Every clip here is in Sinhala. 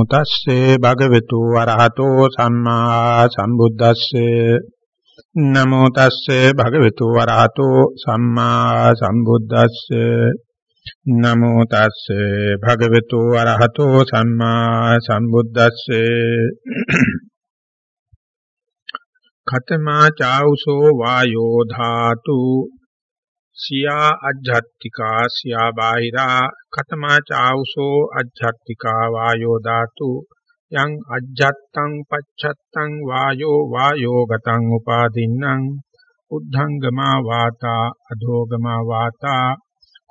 නමෝ තස්සේ භගවතු වරහතෝ සම්මා සම්බුද්දස්සේ. නමෝ තස්සේ භගවතු වරහතෝ සම්මා සම්බුද්දස්සේ. නමෝ තස්සේ භගවතු වරහතෝ සම්මා සම්බුද්දස්සේ. ඛතමා චෞසෝ වායෝ ධාතු. සියා අජ්ජත්තිකා සියා බාහිරා කතමා චාවුසෝ අජ්ජත්තිකා වායෝ ධාතු යං අජ්ජත්තං පච්ඡත්තං වායෝ වායෝ ගතං උපාදින්නම් උද්ධංගමා වාතා අධෝගමා වාතා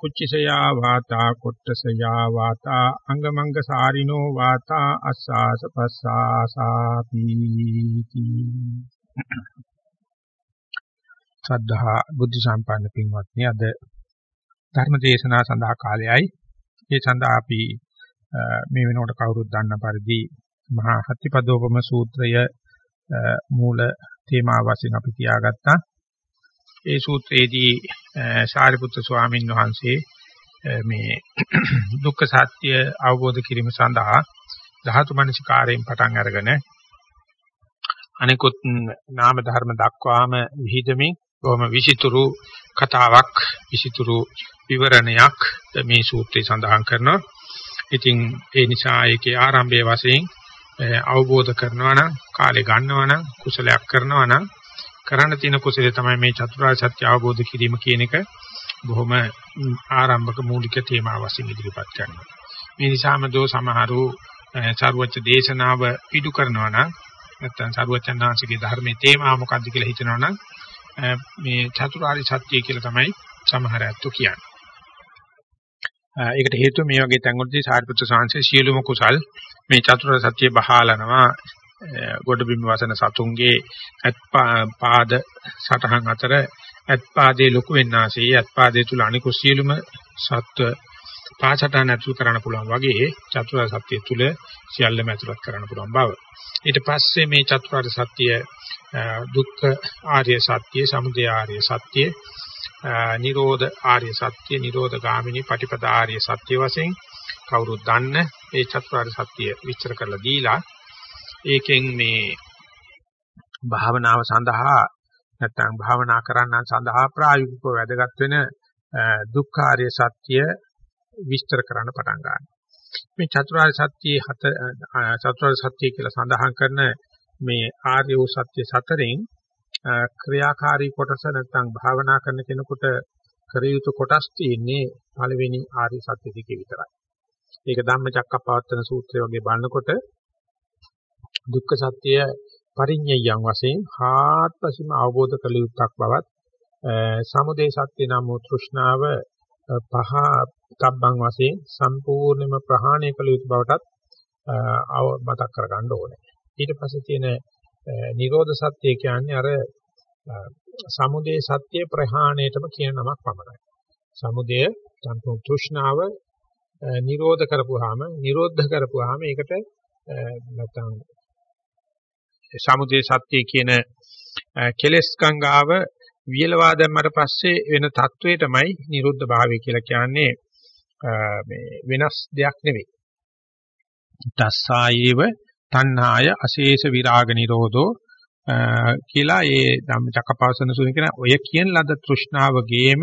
කුච්චසයා වාතා කොට්ටසයා වාතා අංගමංග සාරිනෝ වාතා අස්සාස පස්සාසාපි සද්ධා බුද්ධ සම්පන්න පින්වත්නි අද ධර්ම දේශනා සඳහා කාලයයි. ඒ සඳහා අපි මේ වෙනකොට කවුරුත් දන්න පරිදි මහා හත්තිපදෝපම සූත්‍රය මූල තේමාව වශයෙන් අපි තියාගත්තා. ඒ සූත්‍රයේදී සාරිපුත්‍ර ස්වාමීන් වහන්සේ මේ දුක්ඛ සත්‍ය අවබෝධ කිරීම සඳහා ධාතු මනසිකාරයෙන් පටන් අරගෙන අනිකුත් නාම ධර්ම දක්වාම විහිදමින් බොහොම විචිතුරු කතාවක් විචිතුරු විවරණයක් මේ සූත්‍රයේ සඳහන් කරනවා. ඉතින් ඒ නිසා ඒකේ ආරම්භයේ වශයෙන් අවබෝධ කරනවා නම් කාලේ ගන්නවා නම් කුසලයක් කරනවා නම් කරන්න තියෙන කුසලයේ තමයි මේ චතුරාර්ය සත්‍ය අවබෝධ කිරීම කියන එක බොහොම ආරම්භක මූලික තේමාව වශයෙන් ඉදිරිපත් කරනවා. මේ නිසාම දෝ සමහරු සර්වච්ඡ දේශනාව පිටු කරනවා නම් නැත්නම් සර්වචන්නාංශිකේ ධර්මයේ තේමාව මොකක්ද කියලා හිතනවා නම් මේ චතුරාර්ය සත්‍ය කියලා තමයි සමහර අයත් කියන්නේ. ඒකට හේතුව මේ වගේ තැන්වලදී සාරිපුත්‍ර සාංශේ සියලුම කුසල් මේ චතුරාර්ය සත්‍ය බහාලනවා ගොඩබිම් වසන සතුන්ගේ පාද සටහන් අතර අත්පාදේ ලොකු වෙන්නාසේ අත්පාදේ තුල අනිකුත් සියලුම සත්ව පාසටහන් ඇතුල් කරන්න පුළුවන් වගේ චතුරාර්ය සත්‍ය තුල සියල්ලම ඇතුළත් කරන්න පුළුවන් බව. ඊට පස්සේ මේ චතුරාර්ය සත්‍ය දුක්ඛ ආර්ය සත්‍ය, සමුදය ආර්ය සත්‍ය, නිරෝධ ආර්ය සත්‍ය, නිරෝධ ගාමිනී පටිපදා ආර්ය සත්‍ය වශයෙන් කවුරුත් දන්න ඒ චතුරාර්ය සත්‍ය විස්තර කරලා දීලා ඒකෙන් මේ භාවනාව සඳහා නැත්නම් භාවනා කරන්නන් සඳහා ප්‍රායෝගිකව වැදගත් වෙන දුක්ඛාර්ය සත්‍ය විස්තර කරන්න පටන් ගන්නවා. මේ චතුරාර්ය සත්‍යයේ හත චතුරාර්ය සත්‍ය කියලා සඳහන් කරන මේ ආර්ය වූ සත්‍ය සතරෙන් ක්‍රියාකාරී කොටස නැත්නම් භාවනා කරන කෙනෙකුට කර යුතු කොටස් තියෙන්නේ පළවෙනි ආර්ය සත්‍ය දිගේ විතරයි. ඒක ධම්මචක්කප්පවත්තන සූත්‍රය වගේ බලනකොට දුක්ඛ සත්‍ය පරිඤ්ඤයයන් වශයෙන් හාත්පසින්ම අවබෝධ කළ යුත්තක් බවත් සමුදය සත්‍ය නම් වූ තෘෂ්ණාව පහ තබ්බන් වශයෙන් සම්පූර්ණයෙන්ම ප්‍රහාණය කළ යුතු බවටත් මතක් කරගන්න ඕනේ. ඊට පස්සේ තියෙන නිරෝධ සත්‍ය කියන්නේ අර සමුදය සත්‍ය ප්‍රහාණයටම කියන නමක් පමණයි. සමුදය සම්පූර්ණ තෘෂ්ණාව නිරෝධ කරපුවාම නිරෝධ කරපුවාම ඒකට නැත්නම් සමුදය සත්‍ය කියන කෙලස් ගංගාව වියලවා දැම්මට පස්සේ වෙන තත්වයටමයි නිරුද්ධ භාවය කියලා කියන්නේ මේ වෙනස් දෙයක් නෙවෙයි. තස්සායේව තණ්හාය අශේෂ විරාග නිරෝධෝ කියලා ඒ ධම්මචක්කපවසන සූත්‍රය කියන ඔය කියන ලද තෘෂ්ණාවගේම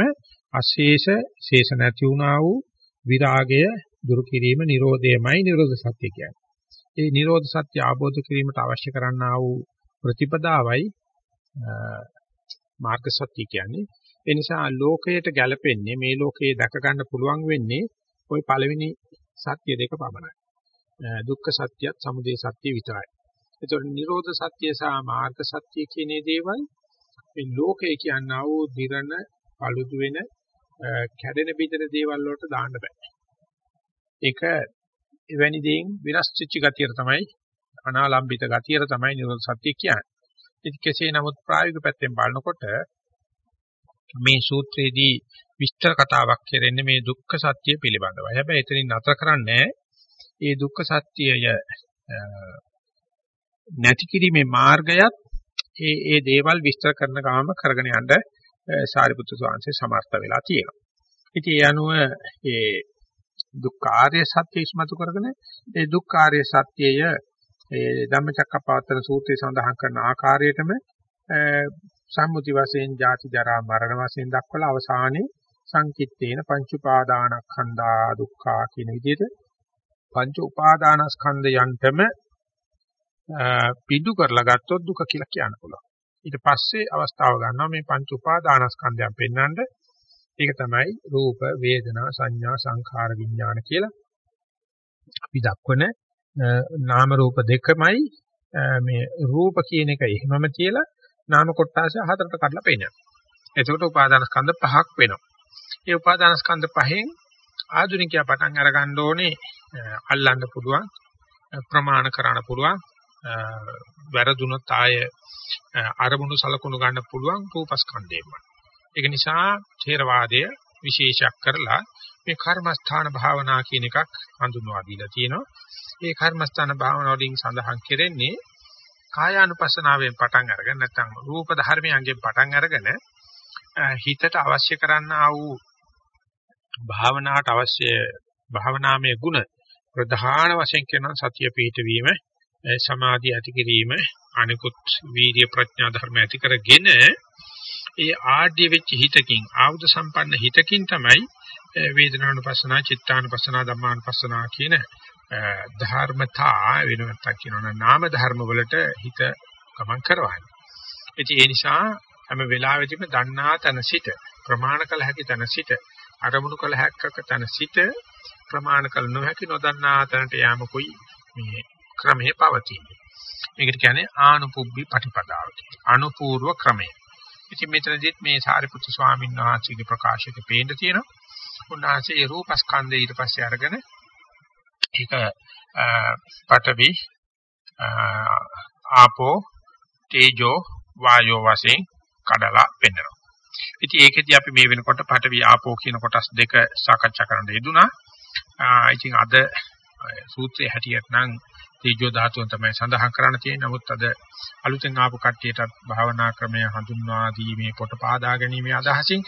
අශේෂ ශේෂ නැති වුණා වූ විරාගය දුරු කිරීම නිරෝධයමයි නිරෝධ සත්‍ය කියන්නේ. ඒ නිරෝධ සත්‍ය ආબોධ කිරීමට අවශ්‍ය කරන්නා වූ ප්‍රතිපදාවයි මාර්ග සත්‍ය කියන්නේ. ඒ නිසා ලෝකයට ගැලපෙන්නේ මේ ලෝකයේ දැක ගන්න පුළුවන් වෙන්නේ ওই පළවෙනි සත්‍ය දෙක පමණයි. දුක්ඛ සත්‍යයත් සමුදය සත්‍ය විතරයි. ඒතකොට නිරෝධ සත්‍ය සහ මාර්ග සත්‍ය කියන දේවල් මේ ලෝකය කියනා වූ දිරණ paludu වෙන කැඩෙන බිඳෙන දේවල් වලට දාන්න බෑ. ඒක එවැනි දෙයින් විනාශ වෙච්ච ගතියට තමයි අනාලම්බිත ගතියට තමයි නිරෝධ සත්‍ය කියන්නේ. ඉතින් කෙසේ නමුත් ප්‍රායෝගික පැත්තෙන් බලනකොට මේ සූත්‍රයේදී විස්තර කතාවක් කෙරෙන්නේ මේ දුක්ඛ සත්‍ය පිළිබඳවයි. හැබැයි එතනින් නතර කරන්නේ ඒ දුක්ඛ සත්‍යය නැති කිරීමේ මාර්ගයත් ඒ ඒ දේවල් විස්තර කරන ගාම කරගෙන යන්න සාරිපුත්‍ර ස්වාමීන් සමර්ථ වෙලා තියෙනවා. ඉතින් ඒ අනුව ඒ දුක්ඛාරය සත්‍ය ඉස්මතු කරගෙන ඒ දුක්ඛාරය සත්‍යය ඒ ධම්මචක්කපවත්තන සූත්‍රයේ සඳහන් කරන ආකාරයටම සම්මුති වශයෙන් ජාති ජරා මරණ වශයෙන් දක්වලා අවසානයේ සංකිට්ඨේන පංච උපාදානස්කන්ධා දුක්ඛා කියන විදිහට පංච උපාදානස්කන්ධයන්ටම පිටු කරලා ගත්තොත් දුක කියලා කියන්න පුළුවන්. ඊට පස්සේ අවස්ථාව ගන්නවා මේ පංච උපාදානස්කන්ධයන් පෙන්වන්න. ඒක තමයි රූප, වේදනා, සංඥා, සංඛාර, විඥාන කියලා අපි දක්වන නාම රූප දෙකමයි මේ රූප කියන එක එහෙමම කියලා නාම කොටස හතරට කඩලා පෙන්නනවා. එතකොට උපාදානස්කන්ධ පහක් වෙනවා. ඒ උපාදානස්කන්ධ පහෙන් ආධුනිකයා පටන් අර ගන්න ඕනේ අල්ලන්න පුළුවන් ප්‍රමාණ කරන්න පුළුවන් වැරදුනොත් ආය අරමුණු සලකුණු ගන්න පුළුවන් රූපස්කන්ධයෙන්ම. ඒක නිසා ථේරවාදය විශේෂයක් කරලා මේ කර්මස්ථාන භාවනා කියන එකක් හඳුන්වා දීලා තියෙනවා. මේ කර්මස්ථාන භාවනාව වලින් සඳහන් කෙරෙන්නේ කායානුපස්සනාවෙන් පටන් අරගෙන නැත්නම් රූප ධර්මයන්ගෙන් පටන් අරගෙන හිතට අවශ්‍ය කරන්නා වූ භාවනාවට අවශ්‍ය භාවනාමය ගුණ ප්‍රධාන වශයෙන් කියන සතිය පිහිටවීම සමාධිය ඇති කිරීම අනිකුත් වීර්ය ප්‍රඥා ධර්ම ඇති කරගෙන ඒ ආඩ්‍ය වෙච්ච හිතකින් ආවුද සම්පන්න හිතකින් තමයි වේදනානුපස්සනා චිත්තානුපස්සනා ධම්මානුපස්සනා කියන ධර්මතා වෙනවත් කියනවා නාම ධර්ම වලට හිත ගමන් කරවන්නේ. ඉතින් ඒ නිසා හැම වෙලාවෙදිම දන්නා තන සිට ප්‍රමාණ කළ හැකි තන සිට අරමුණු කළ හැක්කක තන සිට ප්‍රමාණ කළ නොහැකි නොදන්නා තැනට යාමකුයි මේ ක්‍රමයේ පවතින්නේ. මේකට කියන්නේ ආනුපුබ්බි පටිපදාව කියලා. අනුපූර්ව ක්‍රමය. ඉතින් මෙතනදිත් මේ සාරිපුත්තු ස්වාමීන් වහන්සේගේ ප්‍රකාශයක පේන්න තියෙනවා. උන්වහන්සේ ඒ රූපස්කන්ධය ඊට පස්සේ අරගෙන ඒක පඨවි ආපෝ තේජෝ වායෝ වශයෙන් කඩලා පෙන්නනවා. ඉතින් ඒකෙදි අපි මේ වෙනකොට පඨවි ආපෝ කියන කොටස් දෙක සාකච්ඡා කරන්න යෙදුනා. ඉතින් අද සූත්‍රයේ හැටියට නම් තේජෝ ධාතුව තමයි සඳහන් කරන්න තියෙන්නේ. නමුත් අද අලුතෙන් ආපු කට්ටියටත් භාවනා ක්‍රමය හඳුන්වා දීමේ කොට පාදා ගැනීමේ අදහසින්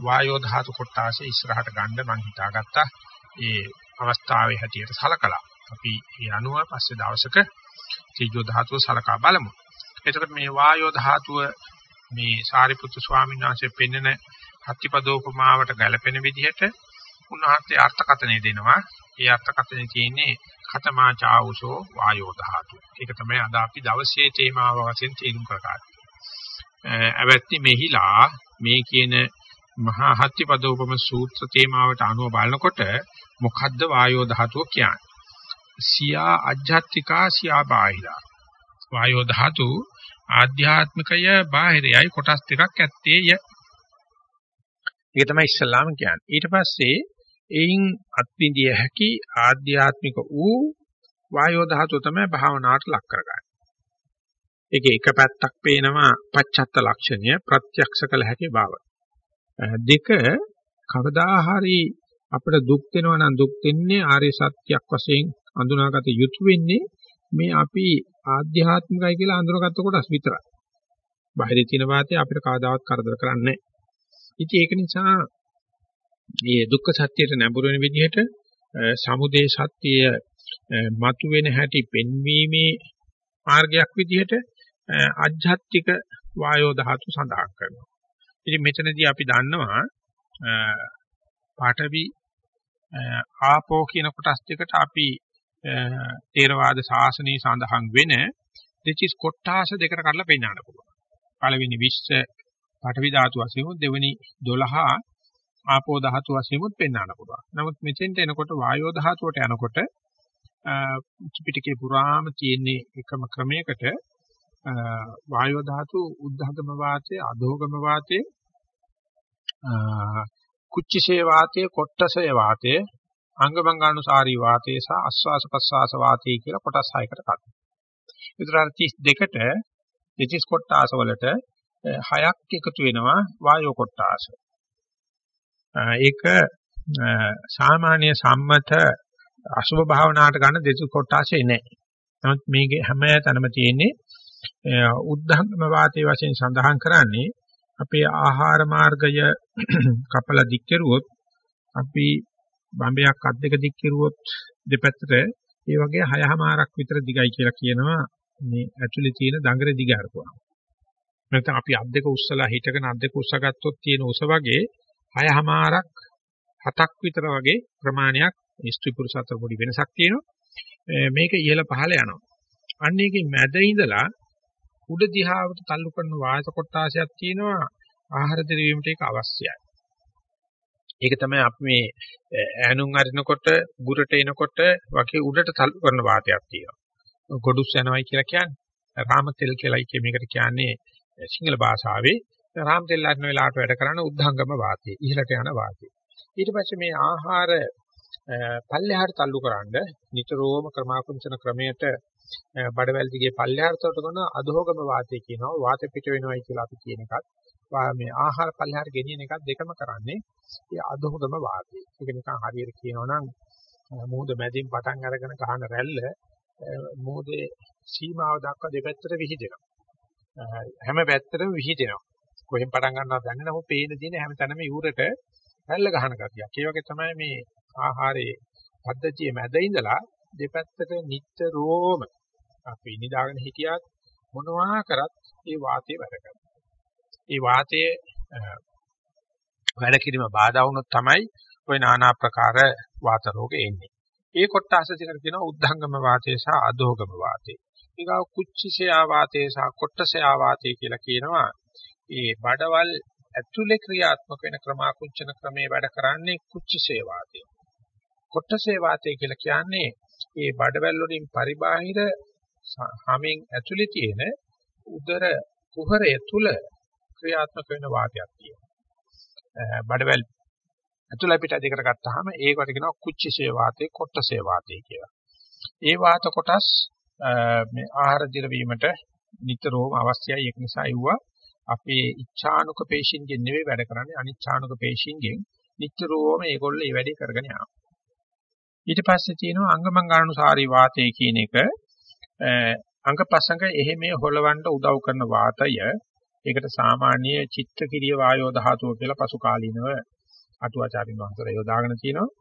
වායෝ ධාතු කොටාශ ඉස්සරහට ගන්න මම හිතාගත්තා. ඒ අවස්ථාවේ හැටියට සලකලා. අපි ඒ අනුව පස්සේ දවසක තේජෝ ධාතුව සලකා බලමු. එතකොට මේ වායෝ ධාතුව මේ සාරිපුත්තු ස්වාමීන් වහන්සේ පෙන්වන හත්තිපදෝපමාවට ගැලපෙන විදිහට උන්වහන්සේ අර්ථකථනය දෙනවා. ඒ අර්ථකථනය තියෙන්නේ කතමා චාවුසෝ වායෝ ධාතු. ඒක තමයි අද අපි දවසේ තේමාව වශයෙන් තේරුම් කරගන්නේ. අවැත්ති මෙහිලා මේ කියන මහා හත්තිපදෝපම සූත්‍ර තේමාවට අනුව බලනකොට මොකද්ද වායෝ ධාතුව කියන්නේ? සියා අජ්ජත්තිකා සියා බාහිරා. වායෝ ධාතු ආධ්‍යාත්මිකය බාහිරයයි කොටස් දෙකක් ඇත්තේය. ඒක තමයි ඉස්ලාම කියන්නේ. ඊට පස්සේ එයින් අත්විඳිය හැකි ආධ්‍යාත්මික වූ වායෝ ධාතුව තමයි භාවනාවට ලක් කරගන්නේ. ඒකේ එක පැත්තක් පේනවා පච්චත්ත ලක්ෂණය ප්‍රත්‍යක්ෂ කළ හැකි බව. දෙක කවදා හරි අපිට දුක් වෙනවා නම් දුක් වෙන්නේ ආර්ය සත්‍යයක් වශයෙන් අඳුනාගත යුතු වෙන්නේ මේ අපි ආධ්‍යාත්මිකයි කියලා අඳුනගත්ත කොටස් විතරයි. බාහිර තියෙන වාතය අපිට කවදාවත් කරදර කරන්නේ නැහැ. ඉතින් ඒක නිසා මේ දුක්ඛ සත්‍යයට නැඹුරු වෙන විදිහට සමුදේ සත්‍යය මතුවෙන හැටි පෙන්වීමේ මාර්ගයක් විදිහට අධ්‍යාත්මික වායෝ ධාතු සඳහන් කරනවා. ඉතින් මෙතනදී අපි දන්නවා පාඨවි ආපෝ කියන කොටස් දෙකට අපි තේරවාද ශාසනයේ සඳහන් වෙන දෙචිස් කොටාස දෙකට කඩලා පෙන්නන්න පුළුවන්. පළවෙනි 20 පාඨවි ධාතු වශයෙන් දෙවෙනි 12 ආපෝ ධාතු වශයෙන්ත් පෙන්වන්න පුළුවන්. නමුත් මෙතෙන්ට එනකොට වායෝ ධාතුවට යනකොට ත්‍රිපිටකේ පුරාම තියෙන එකම ක්‍රමයකට වායෝ ධාතු උද්ධගම වාතයේ අධෝගම වාතයේ කුච්චිසේ වාතයේ කොට්ටසේ වාතයේ අංගමංගානුසාරී වාතය සහ ආස්වාස ප්‍රස්වාස වාතය කියලා කොටස් හයකට කඩනවා. විතර 32ට දෙතිස් කොටාස වලට හයක් එකතු වෙනවා වායෝ කොටාස. ඒක සාමාන්‍ය සම්මත අසුභ භාවනාවට ගන්න දෙතිස් කොටාසේ නැහැ. නමුත් මේකේ හැම තැනම තියෙන්නේ උද්ධංගම වාතයේ වශයෙන් සඳහන් කරන්නේ අපේ ආහාර මාර්ගය කපලා දික් කෙරුවොත් අපි බම්බයක් අත් දෙක දික් කෙරුවොත් දෙපැත්තට ඒ වගේ හයමාරක් විතර දිගයි කියලා කියනවා මේ ඇතුලේ තියෙන දඟර දිග අරපුවා. නැත්නම් අපි අත් දෙක උස්සලා හිටගෙන අත් දෙක උස්සගත්තොත් තියෙන උස වගේ හයමාරක් හතක් විතර වගේ ප්‍රමාණයක් ස්ත්‍රී පුරුෂ අතර පොඩි වෙනසක් තියෙනවා. මේක ඉහළ පහළ යනවා. අන්න ඒකේ මැද ඉඳලා උඩ දිහාවට තල්ලු කරන වායස කොටාසයක් තියෙනවා ආහාර දිරීමට ඒක අවශ්‍යයි. ඒක තමයි අපි මේ ඈනුම් අරිනකොට ගුරට එනකොට වගේ උඩට තල්ලු කරන වාතයක් තියෙනවා. ගොඩුස් යනවායි කියලා කියන්නේ රාම තෙල් කියලායි කිය මේකට කියන්නේ සිංහල භාෂාවේ රාම තෙල් අරින වෙලාවට වැඩ කරන උද්ධංගම වාතය. ඉහළට යන වාතය. ඊට පස්සේ මේ ආහාර පල්ලෙහාට තල්ලු කරන්න නිතරම ක්‍රමාකුංචන ක්‍රමයට බඩවැල් දිගේ පල්ලෙහාට තොට කරන අධෝගම වාතය කියනවා වාත පිට වෙනවයි කියලා අපි කියන එකත් මේ ආහාර පල්ලෙහාට ගෙනියන එකත් දෙකම කරන්නේ ඒ අධෝගම වාතය. ඒක නිකන් හරියට කියනවා නම් මුහුද මැදින් පටන් අරගෙන ගහන රැල්ල මුහුදේ සීමාව දක්වා දෙපැත්තට විහිදෙනවා. හැම පැත්තටම විහිදෙනවා. කොහෙන් පටන් ගන්නවද දන්නේ නැහැ. පේන දින හැම තැනම ඉවුරට රැල්ල ගහන ගතියක්. ඒ වගේ තමයි මේ ආහාරයේ පද්ධතිය මැද ඉඳලා දෙපැත්තට නිට්ටරෝම අපි නිදාගෙන හිටියත් මොනවා කරත් ඒ වාතය වැඩ කරනවා. ඒ වාතයේ වැඩ කිරීම බාධා වුණොත් තමයි ওই নানা ප්‍රකාර වාත රෝග එන්නේ. ඒ කොටස දෙකට කියනවා උද්ධංගම වාතය සහ අධෝගම වාතය. ඊගා කුච්චිසේ ආවාතය සහ කොට්ටසේ ආවාතය කියලා කියනවා. ඒ බඩවල් ඇතුලේ ක්‍රියාත්මක වෙන ක්‍රමාකුංචන ක්‍රමයේ වැඩ කරන්නේ කුච්චිසේ වාතය. කොට්ටසේ වාතය කියලා කියන්නේ ඒ බඩවැල් වලින් පරිබාහිර හැමෙන් ඇතුලේ තියෙන උදර කුහරය තුල ක්‍රියාත්මක වෙන වාතයක් තියෙනවා. බඩවැල් ඇතුළ පිට දෙකට ගත්තාම ඒකට කියනවා කුච්චිසේ වාතය, කොට්ටසේ වාතය කියලා. ඒ වාත කොටස් මේ ආහාර දිරවීමට නිතරම අවශ්‍යයි. ඒක නිසා යුවා අපේ ඉච්ඡානුක පේශින්ගෙන් නෙවෙයි වැඩ කරන්නේ අනිච්ඡානුක පේශින්ගෙන් නිතරම ඒගොල්ලෝ මේ වැඩේ කරගෙන යනවා. ඊට පස්සේ තියෙනවා අංගමංගානුසාරී වාතය කියන එක. අංගපසංග එහෙ මේ හොලවන්න උදව් කරන වාතය. ඒකට සාමාන්‍ය චිත්ත කිරිය වායෝ ධාතුව කියලා පසු කාලීනව අටුවාචාරින් වහන්සේලා යොදාගෙන තියෙනවා.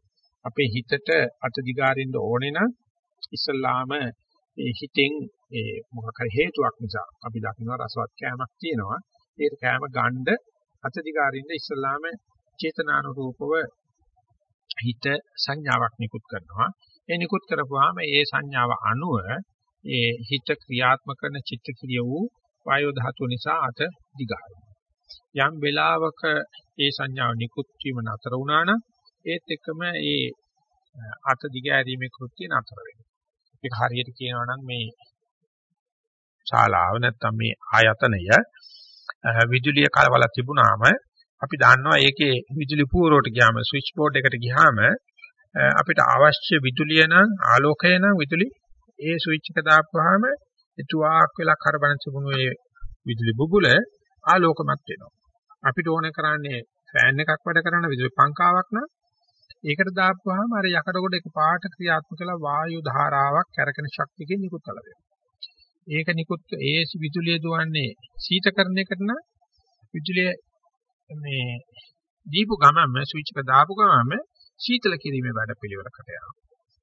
අපේ හිතට අත දිගාරින්න ඕනේ නම් ඉස්සල්ලාම ඒ හිතෙන් ඒ මොකක් හරි හේතුවක් නිසා අපි දකින්න රසවත් කෑමක් තියෙනවා. ඒක කෑම ගන්න අත දිගාරින්න ඉස්සල්ලාම චේතනානුරූපව හිත සංඥාවක් නිකුත් කරනවා. ඒ නිකුත් කරපුවාම ඒ සංඥාව අනුව ඒ හිත ක්‍රියාත්මක කරන චිත්ත ක්‍රිය වූ වායෝ ධාතුව නිසා අත දිගහනවා. යම් වෙලාවක ඒ සංඥාව නිකුත් වීම නතර වුණා නම් ඒත් එක්කම ඒ අත දිගෑරීමේ කෘත්‍ය නතර වෙනවා. ඒක හරියට කියනවා නම් මේ ශාලාව නැත්තම් මේ ආයතනය විදුලිය කලවල තිබුණාම අපි දන්නවා ඒකේ විදුලි පුවරුවට ගියාම ස්විච් බෝඩ් එකට ගියාම අපිට අවශ්‍ය විදුලිය නම් ආලෝකය නම් විදුලි ඒ ස්විච් එක දාපුවාම එතුආක් වෙලා කරබන තිබුණු ඒ විදුලි බුබුල ආලෝකමත් වෙනවා. අපිට ඕන කරන්නේ ෆෑන් එකක් වැඩ කරන විදුලි පංකාවක් නම් ඒකට දාපුවාම අර යකඩ කොට එක පාට ක්‍රියාත්මක කළ වායු ධාරාවක් කැරකෙන ශක්තියකින් නිකුත් කළ වෙනවා. ඒක නිකුත් ඒ විදුලිය දුවන්නේ සීතකරණයකට නම් විදුලිය මේ දීපු ගමන්ම ස්විච් එක දාපු ගමන්ම සීතල කිරීමේ වැඩ පිළිවෙලකට යනවා.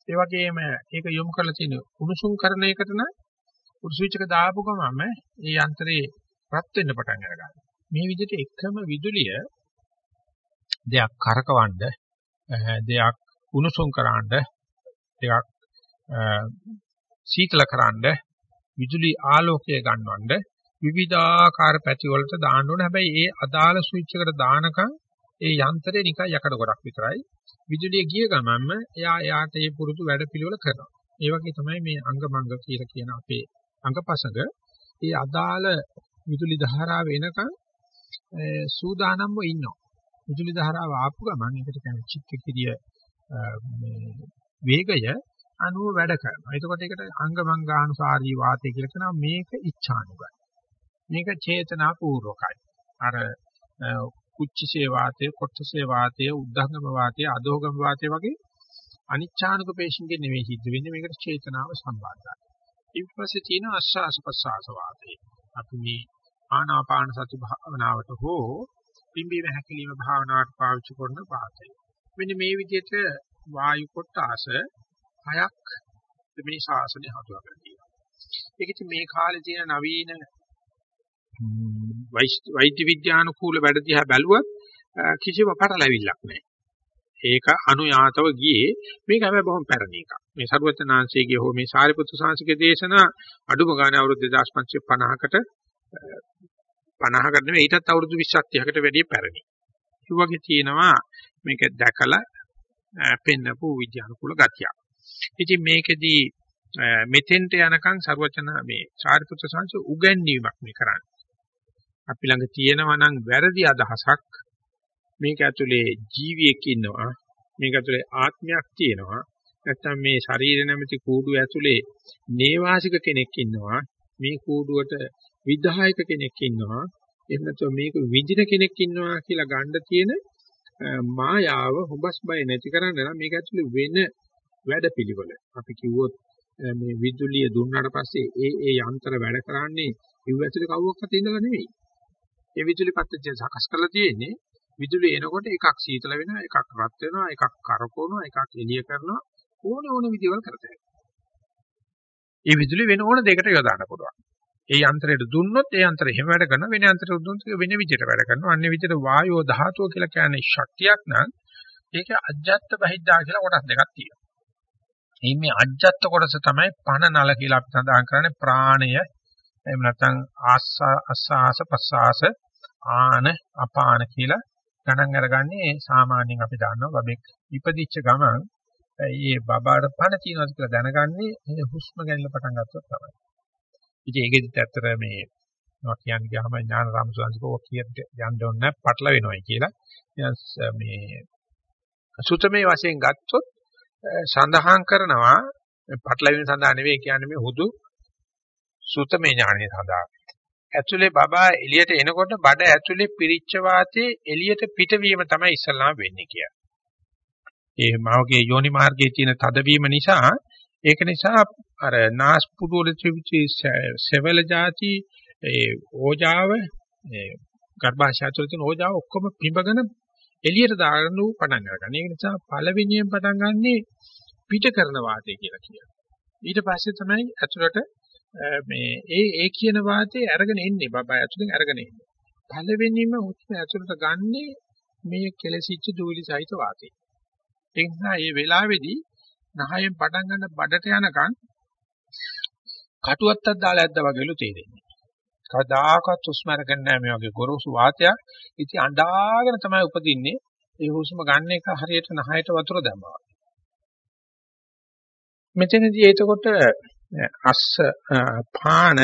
ඒ වගේම ඒක යොමු කරලා තියෙන උණුසුම් කරණයකට නම් ස්විච් එක දාපු ගමන්ම ඒ යන්ත්‍රේ රත් වෙන්න පටන් අරගන්නවා. මේ විදිහට එකම විදුලිය දෙයක් කරකවන්න දෙයක් උණුසුම් කරන්න දෙයක් සීතල කරන්න විදුලි ආලෝකය ගන්නවන්න විවිධාකාර පැති වලට දාන්න ඕනේ. හැබැයි ඒ අදාළ ස්විච් එකට දානකම් ඒ යන්ත්‍රේ නිකන් යකඩ ගොඩක් විතරයි. විදුලිය ගිය ගමන්ම එයා එයාට ඒ පුරුදු වැඩ පිළිවෙල කරනවා. ඒ වගේ තමයි මේ අංගමංග කියලා කියන අපේ අංගපසඟ. ඒ අදාළ විදුලි ධාරාව එනකම් සූදානම්ව ඉන්නවා. විදුලි ධාරාව ආපු ගමන් ඒකට කියන්නේ චිත්ත කිරිය මේ වේගය අනුව වැඩ කරනවා. එතකොට ඒකට අංගමංගානුසාරී වාතය කියලා කියනවා මේක ඉච්ඡානුගයි. මේක චේතනා පූර්වකයි. අර කුච්චසේ වාතය, කොට්ටසේ වාතය, උද්ධංගම වාතය, අදෝගම වාතය වගේ අනිච්ඡානුක පේශින්ගේ නෙවෙයි සිද්ධ වෙන්නේ මේකට චේතනාව සම්බන්ධයි. ඊට පස්සේ තියෙන ආස්වාස ප්‍රසආස වාතය. අපි මේ ආනාපාන සති භාවනාවට හෝ පිම්බීම හැකිලිම භාවනාවට පාවිච්චි කරන වාතය. මෙන්න මේ විදිහට වායු කොටාස හයක් මේ ශාසනය හඳුනාගෙන තියෙනවා. ඒක ඉතින් මේ කාලේ තියෙන නවීන වෛද්‍ය විද්‍යානුකූල වැඩ දිහා බැලුවත් කිසිම පටලැවිල්ලක් නැහැ. ඒක අනුයාතව ගියේ මේක හැබැයි බොහොම පැරණි එකක්. මේ සරුවචනාංශයේ හෝ මේ සාරිපුත්‍ර සාංශිකේ දේශනා අඩුම ගානේ අවුරුදු 2550කට 50කට නෙවෙයි ඊටත් අවුරුදු 20ක් 30කට වැඩිය පැරණි. ඒ වගේ තියෙනවා මේක දැකලා පෙන්නපු විද්‍යානුකූල ගතියක්. ඉතින් මේකෙදී මෙතෙන්ට යනකම් සරුවචන මේ සාරිපුත්‍ර සාංශ උගන්වීමක් මේ කරන්නේ. අපි ළඟ තියෙනවා නම් වැරදි අදහසක්. මේක ඇතුලේ ජීවියෙක් ඉන්නවා. මේක ඇතුලේ ආත්මයක් තියෙනවා. නැත්නම් මේ ශරීර නැමැති කූඩුව ඇතුලේ නේවාසික කෙනෙක් ඉන්නවා. මේ කූඩුවට විධායක කෙනෙක් ඉන්නවා. එහෙම නැත්නම් මේක විඳින කෙනෙක් ඉන්නවා කියලා ගන්න තියෙන මායාව හොබස් බය නැති කරන්න නම් මේක ඇතුලේ වෙන වැඩපිළිවෙල. අපි කිව්වොත් මේ විදුලිය දුන්නාට පස්සේ ඒ ඒ යන්ත්‍ර වැඩ කරන්නේ ඉව ඇතුලේ කවුරක්වත් ඉඳලා නෙවෙයි. ඒ විදුලි පත්‍ත්‍ය සකස් කරලා තියෙන්නේ විදුලිය එනකොට එකක් සීතල වෙනවා එකක් රත් වෙනවා එකක් කරකවනවා එකක් එළිය කරනවා ඕන ඕන විදිහවල් කරතයි. ඒ විදුලිය වෙන ඕන දෙයකට යොදාන්න පුළුවන්. ඒ යන්ත්‍රයට දුන්නොත් ඒ යන්ත්‍රය හැම වැඩ කරනවා වෙන යන්ත්‍රයට දුන්නොත් වෙන විදිහට වැඩ කරනවා. අන්නේ විදිහට වායෝ ධාතුව කියලා කියන්නේ ශක්තියක් නම් ඒක අජ්ජත් බහිද්දා කියලා කොටස් දෙකක් තියෙනවා. මේ මේ අජ්ජත් කොටස තමයි පණ නල කියලා අපි සඳහන් කරන්නේ ප්‍රාණය එහෙම නැත්නම් ආස්වාස ප්‍රසආස ආන අපාන කියලා ගණන් අරගන්නේ සාමාන්‍යයෙන් අපි දන්නවා බබෙක් ඉපදිච්ච ගමන් මේ බබාට පණ තියෙනවද කියලා දැනගන්නේ මේ හුස්ම ගැනීම පටන් ගත්තොත් තමයි. ඉතින් ඒකෙදිත් ඇත්තට මේ මොකක් කියන්නේ ගහම ඥාන රාමසංශකෝ කියන්න යන්න ඕනේ නැහැ පටල වෙනවයි කියලා. මේ සුතමේ වශයෙන් ගත්තොත් සඳහන් කරනවා පටලවින සඳහා නෙවෙයි කියන්නේ මේ හුදු සුතමේ ඥානය සඳහා. ඇතුලේ බබා එළියට එනකොට බඩ ඇතුලේ පිරිච්ච වාතයේ එළියට පිටවීම තමයි ඉස්සල්ලාම වෙන්නේ කියලා. ඒ මාවගේ යෝනි මාර්ගයේ තියෙන තදවීම නිසා ඒක නිසා අර නාස්පුඩු වල තිබිච්ච සෙවල જાති ඒ ඕජාව ඒ ගර්භාෂය තුළ තියෙන ඕජාව ඔක්කොම පිඹගෙන එළියට දාගෙන පටන් ගන්නවා. ඒක නිසා පළවෙනියෙන් පටන් ගන්නෙ පිට කරන වාතය කියලා කියනවා. ඊට පස්සේ තමයි ඇතුළට මේ ඒ ඒ කියන වාතය අරගෙන එන්නේ බබා ඇතුලෙන් අරගෙන එන්නේ. පළවෙනිම හුස්ම ඇතුලට ගන්නෙ මේ කෙලසිච්ච දූලි සහිත වාතය. ඒ නිසා මේ වෙලාවේදී නහයෙන් පටන් ගන්න බඩට යනකම් කටුවත්තක් දාලා ඇද්දා වගේලු තේරෙන්නේ. කවදාකවත් හුස්ම අරගෙන නැහැ මේ වගේ ගොරෝසු වාතයක්. ඉතින් අඬාගෙන තමයි උපදින්නේ. ඒ හුස්ම ගන්න එක හරියට නහයට වතුර දැම්මා. මෙතනදී එතකොට අස්ස පාන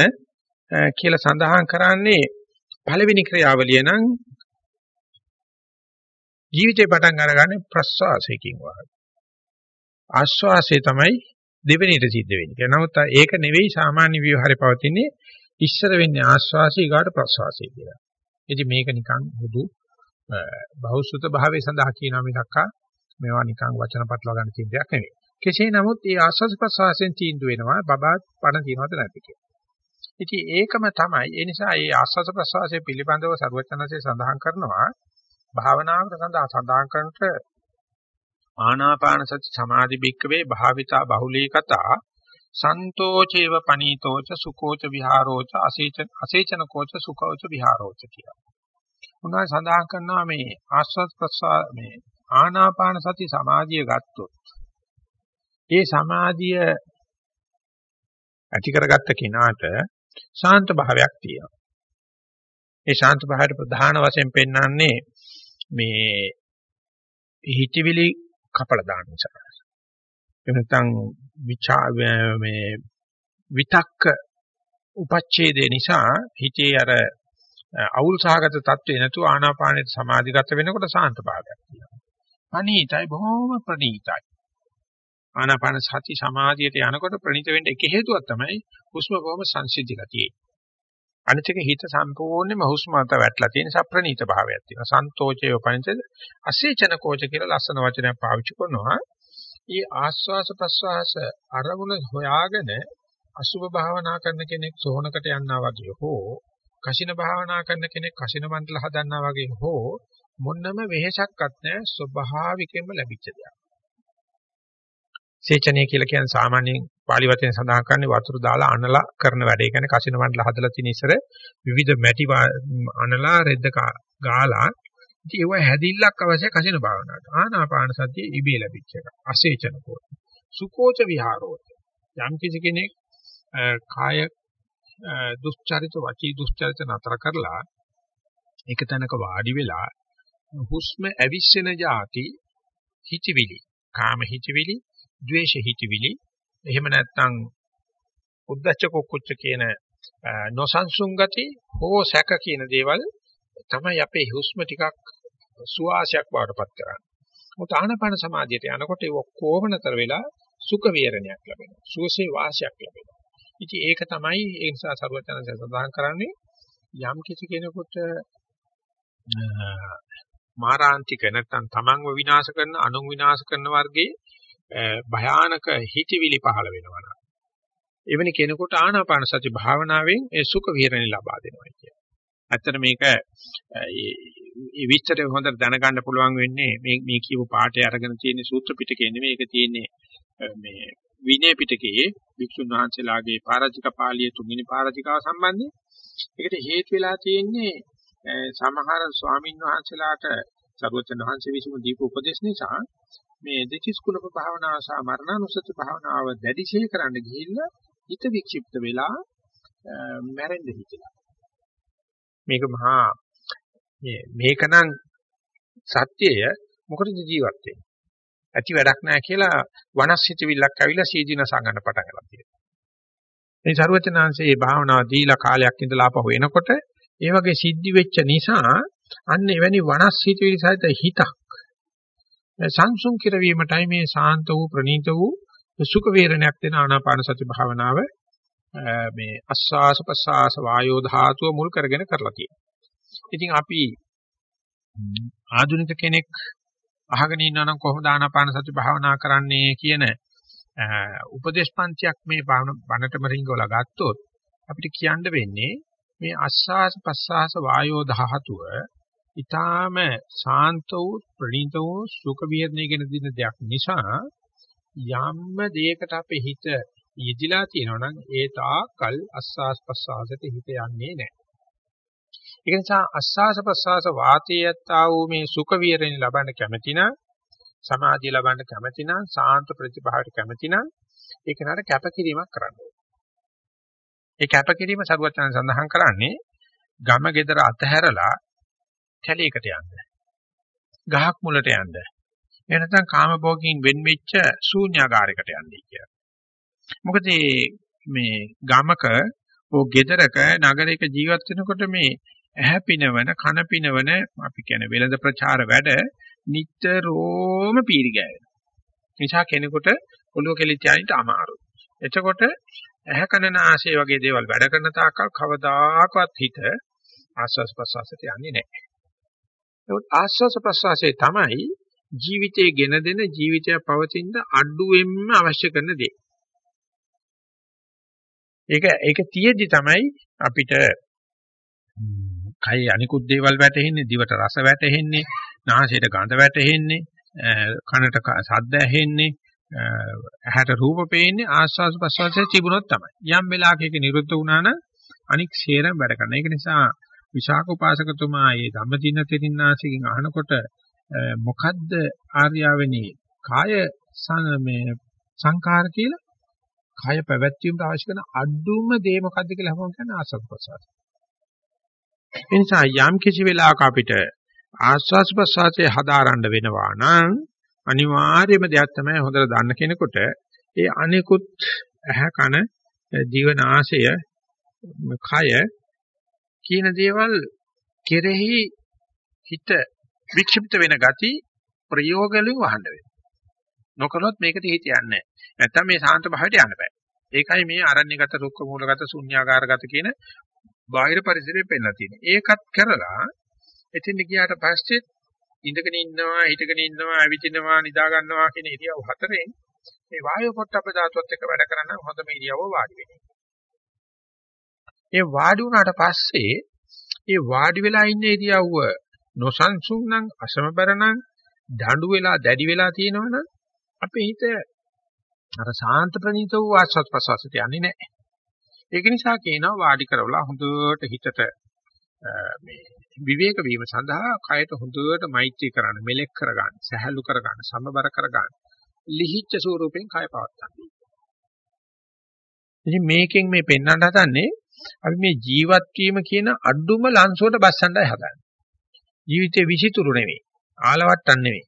කියලා සඳහන් කරන්නේ පළවෙනි ක්‍රියාවලිය නම් ජීවිතේ පටන් අරගන්නේ ප්‍රස්වාසයකින් වගේ. ආශ්වාසය තමයි දෙවෙනිට සිද්ධ වෙන්නේ. නමුත් ඒක නෙවෙයි සාමාන්‍ය විවහාරේ පවතින්නේ ඉස්සර වෙන්නේ ආශ්වාසය ඊගාට ප්‍රස්වාසය කියලා. ඉතින් මේක නිකන් හුදු බහුසුත භාවයේ සඳහා කියනවා මිසක් මේවා නිකන් වචන පටලවා ගන්න තියෙන දෙයක් නෙවෙයි. කෙසේ නමුත් මේ ආස්වාද ප්‍රසවාසයෙන් තීන්දුව වෙනවා බබාත් පණ තියනවද නැද්ද කියලා. ඉතින් ඒකම තමයි ඒ නිසා මේ ආස්වාද ප්‍රසවාසය පිළිබඳව සරුවචනසේ සඳහන් කරනවා භාවනාවකට සඳහා සඳහන් කරනට ආනාපාන සති සමාධි බික්කවේ භාවිතා බහුලී කතා සන්තෝචේව පනීතෝච සුකෝච විහාරෝච අසේචන අසේචන කෝච සුකෝච විහාරෝච කියලා. උනා සඳහන් කරනවා මේ ආස්වාද ප්‍රසවා මේ ආනාපාන සති සමාධිය ගත්තොත් ඒ සමාධිය ඇති කරගත්ත කෙනාට ශාන්ත භාවයක් තියෙනවා. ඒ ශාන්ත භාවයට ප්‍රධාන වශයෙන් පෙන්වන්නේ මේ හිතවිලි කපල දාන නිසා. එනතන් විචා මේ විතක්ක උපච්ඡේදේ නිසා හිතේ අර අවුල් සහගත තත්ත්වේ නැතුව ආනාපානෙට සමාධිගත වෙනකොට ශාන්ත භාවයක් තියෙනවා. අනීතයි බොහොම ප්‍රණීතයි. ආනාපාන සති සමාධියට යනකොට ප්‍රණීත වෙන්න එක හේතුවක් තමයි හුස්ම බොහොම සංසිද්ධිලා තියෙන්නේ. අනිත් එක හිත සම්පූර්ණයෙන්ම හුස්ම මත වැටලා තියෙන සප්‍රණීත භාවයක් තියෙනවා. සන්තෝෂය වපංච අසේචන කෝච කියලා ලස්සන වචනයක් පාවිච්චි කරනවා. ඊ ආස්වාස ප්‍රස්වාස අරමුණ හොයාගෙන අසුභ භාවනා කරන කෙනෙක් සෝහනකට යනවා වගේ හෝ කසින භාවනා කරන කෙනෙක් කසින මණ්ඩල හදන්නා වගේ හෝ මොන්නම වෙහෙසක්වත් නැහැ ස්වභාවිකයෙන්ම ලැබිච්ච දෙයක්. සේචනය කියලා කියන්නේ සාමාන්‍යයෙන් පාලි වචනේ සඳහන් කරන්නේ වතුර දාලා අනලා කරන වැඩ. ඒ කියන්නේ කසින මණ්ඩල හදලා තියෙන ඉස්සර විවිධ මැටි අනලා රෙද්ද ගාලා ඉතින් ඒව හැදිල්ලක් අවශ්‍ය කසින භාවනාවට. ආනාපාන සතිය ඉබේ ලැබිච්ච එක. අසේචන කෝච. සුකෝච විහාරෝච. යම් කිසි කෙනෙක් කාය දුස්චරිත වචී දුස්චරිත නතර කරලා එක තැනක වාඩි වෙලා හුස්ම ඇවිස්සෙන જાති හිතවිලි කාම හිතවිලි ද්වේෂ හිතවිලි එහෙම නැත්නම් උද්දච්ච කුක්කුච්ච කියන නොසන්සුන් ගති හෝ සැක කියන දේවල් තමයි අපේ හුස්ම ටිකක් සුවාසයක් වඩපත් කරන්නේ. මොකද ආනපන සමාධියට යනකොට ඒ ඔක්කොම නතර වෙලා සුඛ වේරණයක් ලැබෙනවා. සුවසේ වාසයක් ලැබෙනවා. ඉතින් ඒක තමයි ඒ නිසා සරුවචනසේ සඳහන් කරන්නේ යම් කිසි කෙනෙකුට මාරාන්තික නැත්නම් තමන්ව විනාශ කරන අනුන් විනාශ කරන වර්ගයේ භයානක හිතවිලි පහළ වෙනවා. එවැනි කෙනෙකුට ආනාපාන සති භාවනාවෙන් ඒ සුඛ විහරණය ලබා දෙනවා කියන්නේ. ඇත්තට මේක ඒ විස්තරය හොඳට දැනගන්න පුළුවන් වෙන්නේ මේ මේ කියපු පාඩේ අරගෙන තියෙන සූත්‍ර පිටකේ නෙමෙයි ඒක තියෙන්නේ මේ විනය පිටකයේ වික්ෂුන් වහන්සේලාගේ පාරාජික පාළිය තුන්වෙනි පාරාජිකාව සම්බන්ධයෙන්. ඒකට හේතු වෙලා තියෙන්නේ සමහර ස්වාමින් වහන්සේලාට සරුවචන වහන්සේ විසින් දීප උපදේශ නිසා මේ දෙචිස් කුණප භාවනාව සහ මරණානුසති භාවනාව දැඩිශේ කරන්න ගිහිල්ලා හිත වික්ෂිප්ත වෙලා මැරෙන්න හිතලා. මේක මහා මේ මේකනම් සත්‍යය මොකටද ජීවත් වෙන්නේ? ඇති වැඩක් නැහැ කියලා වනස්සිතවිල්ලක් ඇවිල්ලා සීදීන සංගන්න පටන් ගන්නවා කියනවා. මේ ਸਰවචනාංශයේ මේ භාවනාව දීලා කාලයක් ඉඳලා ආපහු එනකොට ඒ වගේ සිද්ධි වෙච්ච නිසා අන්න එවැනි වනස්සිතවිලි සහිත හිතක් සංසුන් කිරවීමටයි මේ සාන්ත වූ ප්‍රණීත වූ සුඛ වේරණයක් දෙන ආනාපාන සති භාවනාව මේ අස්වාස ප්‍රස්වාස වායෝ ධාතුව මුල් කරගෙන කරලා තියෙනවා. ඉතින් අපි ආධුනික කෙනෙක් අහගෙන ඉන්නවා නම් කොහොමද ආනාපාන සති භාවනා කරන්නේ කියන උපදේශ පන්තියක් මේ බණටම රිංගවලා ගත්තොත් අපිට කියන්න වෙන්නේ මේ අස්වාස ප්‍රස්වාස වායෝ ධාතුව ඊටාම ශාන්ත වූ ප්‍රණීත වූ සුඛ විහරණයගෙන දින දෙයක් නිසා යම්ම දෙයකට අපේ හිත යෙදිලා තියෙනවා නම් ඒ තාකල් අස්වාස් ප්‍රස්වාසයට හිත යන්නේ නැහැ. ඒක නිසා අස්වාස ප්‍රස්වාස වාතයත්තා වූ මේ සුඛ විහරණය ලබන්න කැමති නම් සමාධිය ලබන්න කැමති නම් සාන්ත ප්‍රතිභාවට කැමති නම් ඒක නතර කැපකිරීමක් කරන්න ඕනේ. ඒ කැපකිරීම සරුවචන සඳහන් කරන්නේ ගම ගෙදර අතහැරලා කැලේකට යන්න. ගහක් මුලට යන්න. එහෙම නැත්නම් කාමභෝගින් වෙන් වෙච්ච ශූන්‍යාකාරයකට යන්නේ කියලා. මොකද මේ ගමක ඕ ගෙදරක නගරයක ජීවත් වෙනකොට මේ ඇහැ පිනවන කන පිනවන අපි කියන්නේ වෙළඳ ප්‍රචාර වැඩ නිට්ටරෝම පීරිගෑවෙනවා. නිසා කෙනෙකුට ඔළුව කෙලිච්ච යන්නට අමාරුයි. එතකොට ඇහැ කන නාසය වගේ දේවල් වැඩ කරන තාක්කල් කවදාකවත් හිත ආස්වාස් ප්‍රසවාසයට යන්නේ නැහැ. ඒත් ආස්වාස ප්‍රසවාසයේ තමයි ජීවිතයේ ගෙන දෙන ජීවිතය පවතින අඩුවෙන්ම අවශ්‍ය කරන දේ. ඒක ඒක තියෙද්දි තමයි අපිට කයි අනිකුත් දේවල් වැටෙන්නේ, දිවට රස වැටෙන්නේ, නාසයට ගඳ වැටෙන්නේ, කනට ශබ්ද ඇහෙන්නේ, ඇහැට රූප පේන්නේ ආස්වාස් ප්‍රසවාසයේ තිබුණොත් තමයි. යම් වෙලාවක ඒක නිරුද්ධ වුණා නම් අනික් සේරම වැඩ කරනවා. ඒක නිසා විශාක උපාසකතුමා මේ ධම්මදින තෙරින්නාසිකින් අහනකොට මොකද්ද ආර්යාවෙනි කාය මේ සංකාර කියලා කාය පැවැත්වීමට අවශ්‍ය කරන අඩුම දේ මොකද්ද කියලා අහපුවම කියන්නේ ආස්වාද ප්‍රසවාස. ඒ නිසා යම් කිසි වෙලාවක අපිට ආස්වාද ප්‍රසවාසයේ හදාරන්න වෙනවා නම් අනිවාර්යම දෙයක් තමයි හොඳට දන්න කෙනෙකුට ඒ අනිකුත් ඇහ කන දිව නාසය කය කියන දේවල් කෙරෙහි හිත වික්ෂිප්ත වෙන ගති ප්‍රයෝග වලින් වහන්න වෙනවා. නොකළොත් මේකට හිත යන්නේ නැහැ. නැත්තම් මේ සාන්ත භාවයට යන්න බෑ. ඒකයි මේ අරණ්‍යගත රුක්ක මූලගත ශුන්‍යාකාරගත කියන බාහිර පරිසරය පෙන්ලා තියෙන්නේ. ඒකත් කරලා එතෙන් ගියාට පස්සේ ඉඳගෙන ඉන්නවා, හිටගෙන ඉන්නවා, ඇවිදිනවා, නිදා ගන්නවා කියන ඉරියව් හතරෙන් මේ වායු පොට්ටබ්බ ධාතුවත් එක්ක වැඩ කරන හොඳම ඉරියව්ව වාඩි වෙන එක. ඒ වාඩි වුණාට පස්සේ ඒ වාඩි වෙලා ඉන්න ඉරියව්ව නොසන්සුන් නම් අසමබර නම් දඬු වෙලා දැඩි වෙලා තියෙනවනම් අපේ හිත අර සාන්ත ප්‍රණීත වූ ආස්වාද ප්‍රසවාසයට යන්නේ නැහැ. ඒක නිසා කියනවා වාඩි කරවලා හොඳට හිතට මේ විවේක වීම සඳහා කයට හොඳට මෛත්‍රී කරන්න, මෙලෙක් කරගන්න, සහැල්ලු කරගන්න, සමබර කරගන්න, ලිහිච්ඡ ස්වරූපෙන් කය පවත්තන්න. ඉතින් මේකෙන් මේ පෙන්වන්න හදන්නේ අපි මේ ජීවත් වීම කියන අඩුම ලංසුවට බස්සන්නයි හදන්නේ. ජීවිතේ විසිතුරු නෙවෙයි, ආලවට්ටම් නෙවෙයි.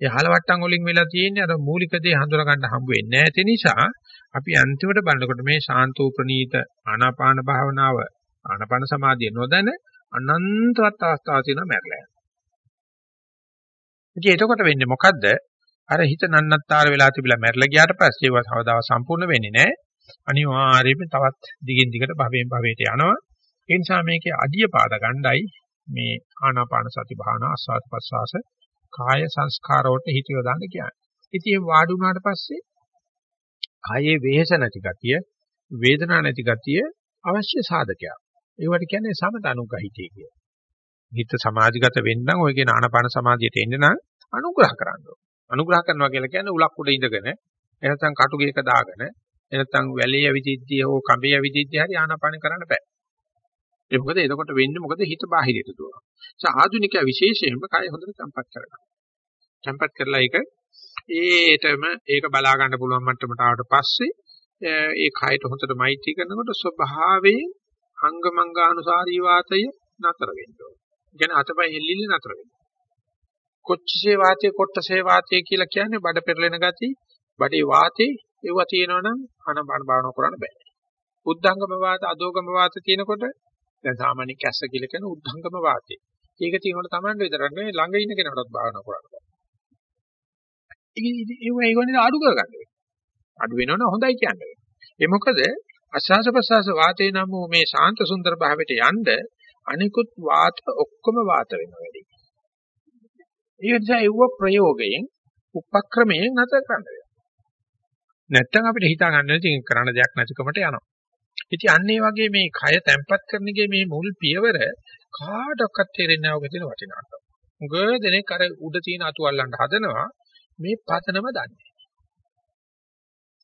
ඒ ආලවට්ටම් වලින් වෙලා තියෙන්නේ අර මූලික දේ හඳුනා ගන්න හම්බ වෙන්නේ නැති නිසා අපි අන්තිමට බලනකොට මේ ශාන්තෝ ප්‍රනීත ආනාපාන භාවනාව ආනාපාන සමාධිය නොදැන අනන්තවත් අවස්ථාවක් තියෙනවා මැරලා යනවා. ඉතින් එතකොට වෙන්නේ මොකද්ද? අර හිත නන්නත්තර වෙලා තිබිලා මැරලා ගියාට පස්සේ ඒවා කවදාවත් සම්පූර්ණ වෙන්නේ නැහැ. අනිවාර්යයෙන්ම තවත් දිගින් දිගට භවයෙන් භවයට යනවා. ඒ නිසා මේකේ අඩිය පාද ගණ්ඩායි මේ ආනාපාන සති භාවනා ආස්වාද ප්‍රසවාස කාය සංස්කාර වලට හිත යොදාන්න කියන්නේ. ඉතින් මේ වාඩි වුණාට පස්සේ කායේ වෙහෙස නැති ගතිය, වේදනා නැති ගතිය අවශ්‍ය සාධකයක්. ඒවට කියන්නේ සමත අනුග්‍රහිතය කියලා. හිත සමාධිගත වෙන්න ඔය කියන ආනාපාන සමාධියට එන්න නම් අනුග්‍රහ කරන්න ඕන. අනුග්‍රහ කරනවා කියලා කියන්නේ උලක් උඩ ඉඳගෙන එනතන් කටුගේක දාගෙන එනතන් වැලේ ඇවිදිද්දී හෝ කඹේ ඇවිදිද්දී හරි ආනාපාන කරන්න බෑ. ඒ මොකද එතකොට වෙන්නේ මොකද හිත බාහිරට දුවනවා. ඒ ආධුනිකයා විශේෂයෙන්ම කය හොඳට තැම්පත් කරගන්න. තැම්පත් කරලා ඒක ඒටම ඒක බලා ගන්න පුළුවන් මට්ටමට ආවට පස්සේ ඒ කයට හොඳට මෛත්‍රී කරනකොට ස්වභාවයෙන් අංගමංගානුසාරී වාතය නතර වෙන්න ඕන. කියන්නේ අතපය හෙල්ලිලි නතර වෙන්න. කොච්චසේ වාතය කොට්ටසේ වාතය කියලා කියන්නේ බඩ පෙරලෙන ගති, බඩේ වාතේ ඒවා තියෙනවනම් අනබන බාන කරන්න බෑ. උද්ධංගම වාත, අදෝගම වාත තියෙනකොට දැන් සාමාන්‍ය කැස්ස කියලා කියන උද්ධංගම වාතය. ඒක තියෙනකොට තමයි විතරක් නෙවෙයි ළඟ ඉන්න කෙනාටත් භාවනා කරන්න බෑ. ඒක ඒගොල්ලෝ අඩු කරගන්න. අඩු වෙනවනම් හොඳයි කියන්නේ. ඒ මොකද අස්වාස ප්‍රසවාස වාතේ නම් මේ ශාන්ත සුන්දර භාවයට යන්න අනිකුත් වාත ඔක්කොම වාත වෙනවා වැඩි. ඒ නිසා ඒව ප්‍රයෝගයෙන් උපක්‍රමයෙන් නැතර කරන්න වෙනවා. නැත්තම් අපිට හිතා ගන්න ඉතින් කරන්න දෙයක් නැතිකමට යනවා. ඉතින් අන්න ඒ වගේ මේ කය තැම්පත් කරන එකේ මේ මුල් පියවර කාටවත් තේරෙන්නේ නැහැ ඔක තියෙන වටිනාකම. උග දෙනෙක් අර උඩ තියෙන අතු අල්ලන්න හදනවා මේ පතනම දන්නේ.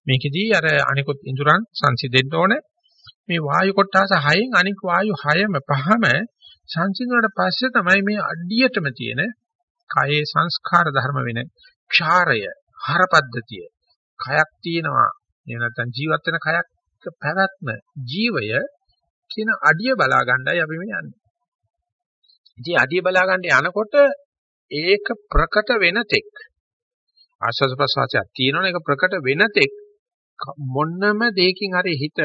මේකෙදී අර අනිකුත් ඉඳුරන් සංසිඳෙන්න ඕනේ. මේ වායු කොටස හයෙන් අනික් වායු හයම පහම සංසිඳුණාට පස්සේ තමයි මේ අඩියටම තියෙන කයේ සංස්කාර ධර්ම වෙන ක්ෂාරය හරපද්ධතිය කයක් තියෙනවා එහෙම නැත්නම් ජීවත් වෙන කයක් පැවැත්ම ජීවය කියන අඩිය බලා ගන්නයි අපි මේ යන්නේ. ඉතින් අඩිය බලා ගන්න යනකොට ඒක ප්‍රකට වෙන තෙක් ආස්වාද ප්‍රසවාසයක් තියෙනවනේ ඒක ප්‍රකට වෙන තෙක් මොන්නම දෙයකින් හරි හිත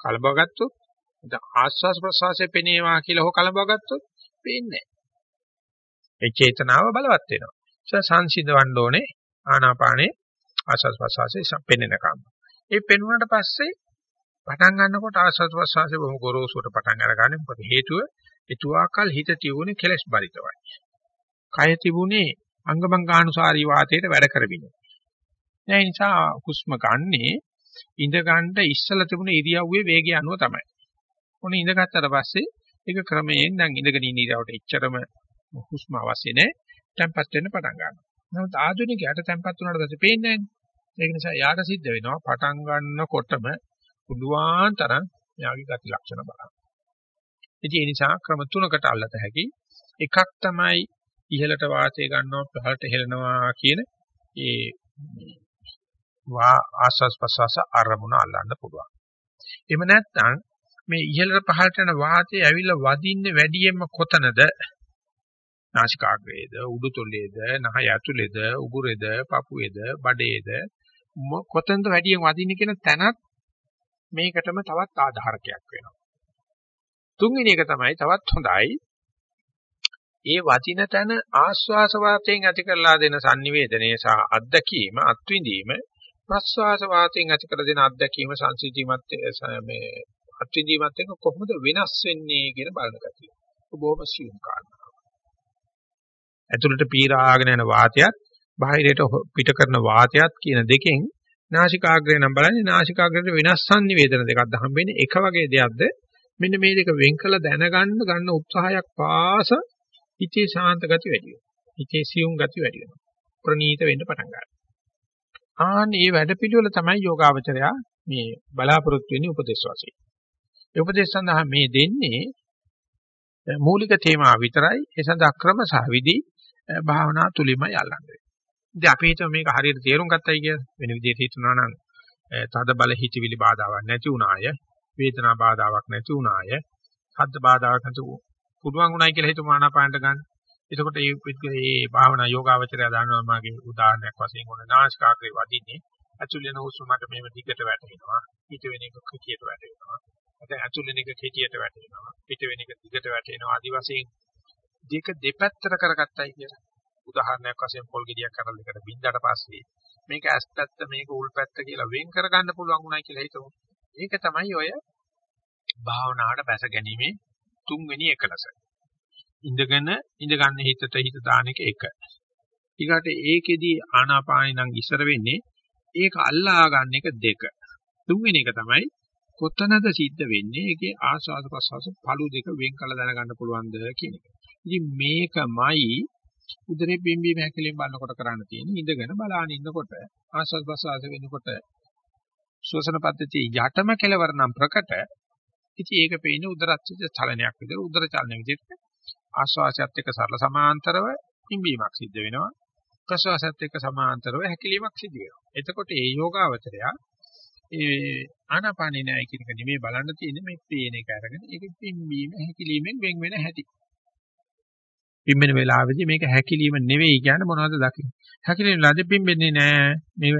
කලබවගත්තොත් ආස්වාද ප්‍රසවාසයේ පෙනේවා කියලා හො කලබවගත්තොත් පේන්නේ නැහැ. ඒ චේතනාව බලවත් වෙනවා. ඒක සංසිඳවන්න ඕනේ ආනාපානේ ආස්වාද ප්‍රසවාසයේ පෙනෙනකම්. ඒ පෙනුනට පස්සේ පටන් ගන්නකොට ආස්වාද ප්‍රසවාසයේ බොහොම ගොරෝසුවට පටන් අරගන්නේ මොකද හේතුව ඊතුආකල් හිත තියුනේ කෙලස් බරිතවයි. කය තිබුණේ අංගමංගානුසාරී වාතයට වැඩ කරමින්. ඒ නිසා හුස්ම ගන්නේ ඉඳ ගන්න ඉස්සලා තිබුණ ඉරියව්වේ වේගය අනුව තමයි. ඔන්න ඉඳගත්තට පස්සේ ඒක ක්‍රමයෙන් දැන් ඉඳගෙන ඉන්න ඉරියවට එච්චරම හුස්ම අවශ්‍ය නැහැ. tempat වෙන්න පටන් ගන්නවා. නමුත් ආධුනිකයට tempat වුණාට පස්සේ පේන්නේ නැහැ. ඒක නිසා යාට සිද්ධ වෙනවා පටන් ගන්නකොටම පුළුවන් තරම් යාගේ ගති ලක්ෂණ බලන්න. ඉතින් ඒ නිසා ක්‍රම තුනකට අල්ලත හැකි. එකක් තමයි ඉහළට වාතය ගන්නවා පහළට හෙලනවා කියන ඒ වා ආස්වාස් ප්‍රසවාස ආරමුණ අල්ලන්න පුළුවන්. එහෙම නැත්නම් මේ ඉහළට පහළට යන වාතය ඇවිල්ලා වදින්නේ වැඩියෙන්ම කොතනද? නාසිකාග්‍රේද, උඩුතොලේද, නහය ඇතුලේද, උගුරේද, පපුවේද, බඩේද කොතනද වැඩියෙන් වදින්නේ කියන තැනත් මේකටම තවත් ආධාරකයක් වෙනවා. තුන්වෙනි එක තමයි තවත් හොඳයි ඒ වචින තන ආස්වාස වාතයෙන් ඇති කරලා දෙන sannivedanaya සහ අත්දැකීම අත්විඳීම ප්‍රස්වාස වාතයෙන් ඇති කර දෙන අත්දැකීම සංසිද්ධිමත් මේ අත්විඳීමත් එක්ක කොහොමද වෙනස් වෙන්නේ කියන බලන ගතිය. බොහොම සියුම් කාරණා. ඇතුළට පීරාගෙන යන වාතයත් බාහිරයට පිට කරන වාතයත් කියන දෙකෙන් නාසිකාග්‍රය නම් බලන්නේ නාසිකාග්‍රයට වෙනස් sannivedana දෙකක්ද හම්බෙන්නේ එක වගේ දෙයක්ද මෙන්න මේ දෙක වෙන් කළ දැනගන්න ගන්න උත්සාහයක් පාස හිතේ ශාන්ත ගති වැඩි වෙනවා. හිතේ සියුම් ගති වැඩි වෙනවා. ප්‍රනීත වෙන්න පටන් ගන්නවා. ආන් මේ වැඩපිළිවෙල තමයි යෝගාවචරයා මේ බලාපොරොත්තු වෙන්නේ උපදේශ වශයෙන්. ඒ උපදේශ සඳහා මේ දෙන්නේ මූලික තේමා විතරයි. ඒ සඳහා ක්‍රම සහ විදි භාවනා තුලින්මයි අල්ලන්නේ ඉතින් අපි හිතමු මේක හරියට තේරුම් ගත්තයි කියලා. වෙන විදිහට හිතනවා නම් තද බල හිතවිලි බාධාවක් නැති වුණාය, වේදනා බාධාවක් නැති වුණාය, ශබ්ද බාධාවක් නැති පුළුවන් උනායි කියලා හිතමු ආනාපානට ගන්න. එතකොට මේ මේ භාවනා යෝගාවචරය දන්නවා මාගේ උදාහරණයක් වශයෙන් ඔන්න නාසිකාග්‍රේ වදින්නේ ඇතුල් වෙන හුස්ම මට මේව දිගට වැටෙනවා. පිට වෙන එක කුටියට වැටෙනවා. නැත්නම් ඇතුල් වෙන එක කෙටියට වැටෙනවා. පිට වෙන එක දිගට වැටෙනවා. ආදි වශයෙන් දෙක දෙපැත්තට කරගත්තයි කියලා. උදාහරණයක් වශයෙන් පොල් ගෙඩියක් අරන් දෙකට බින්දට පස්සේ මේක ඇස් පැත්ත මේක උල් පැත්ත කියලා වෙන් කරගන්න පුළුවන් උනායි කියලා හිතමු. ඒක තමයි ඔය භාවනාවට බැස ගැනීමේ තුන්වෙනි එකලස. ඉඳගෙන ඉඳ ගන්න හිතට හිත දාන එක එක. ඊගාට ඒකෙදි ආනාපානයි නම් ඉස්සර වෙන්නේ ඒක අල්ලා ගන්න එක දෙක. තුන්වෙනි එක තමයි කොතනද සිද්ධ වෙන්නේ? ඒකේ ආස්වාද ප්‍රසවාස පළු දෙක වෙන් කළ දැනගන්න පුළුවන්ද කියන එක. ඉතින් මේකමයි උදරේ බිම්බීම හැකලෙන් බලනකොට කරන්න තියෙන්නේ. ඉඳගෙන බලාන ඉන්නකොට ආස්වාද ප්‍රසවාස වෙනකොට ශ්වසන පද්ධතිය යටම කෙලවර නම් ප්‍රකට. ඉතින් ඒක පේන්නේ උදරච්ඡිත චලනයක් විදිහට උදර චලන විදිහට. ආස්වාසයත් එක්ක සරල සමාන්තරව බිම්බීමක් සිද්ධ වෙනවා. ප්‍රසවාසයත් එක්ක සමාන්තරව හැකිලීමක් සිද්ධ වෙනවා. එතකොට ඒ යෝගාවචරය ඒ ආනාපානේ නෑ කියන එක නෙමෙයි බලන්න තියෙන්නේ මේ පේන එක අරගෙන ඒක බිම්බීම හැකිලීමෙන් වෙන් වෙන හැටි පිම්බෙන වෙලාවෙදී මේක හැකිලිම නෙවෙයි කියන්නේ මොනවද දකින්නේ. හැකිලෙන ලදී පිම්බෙන්නේ නෑ. මේ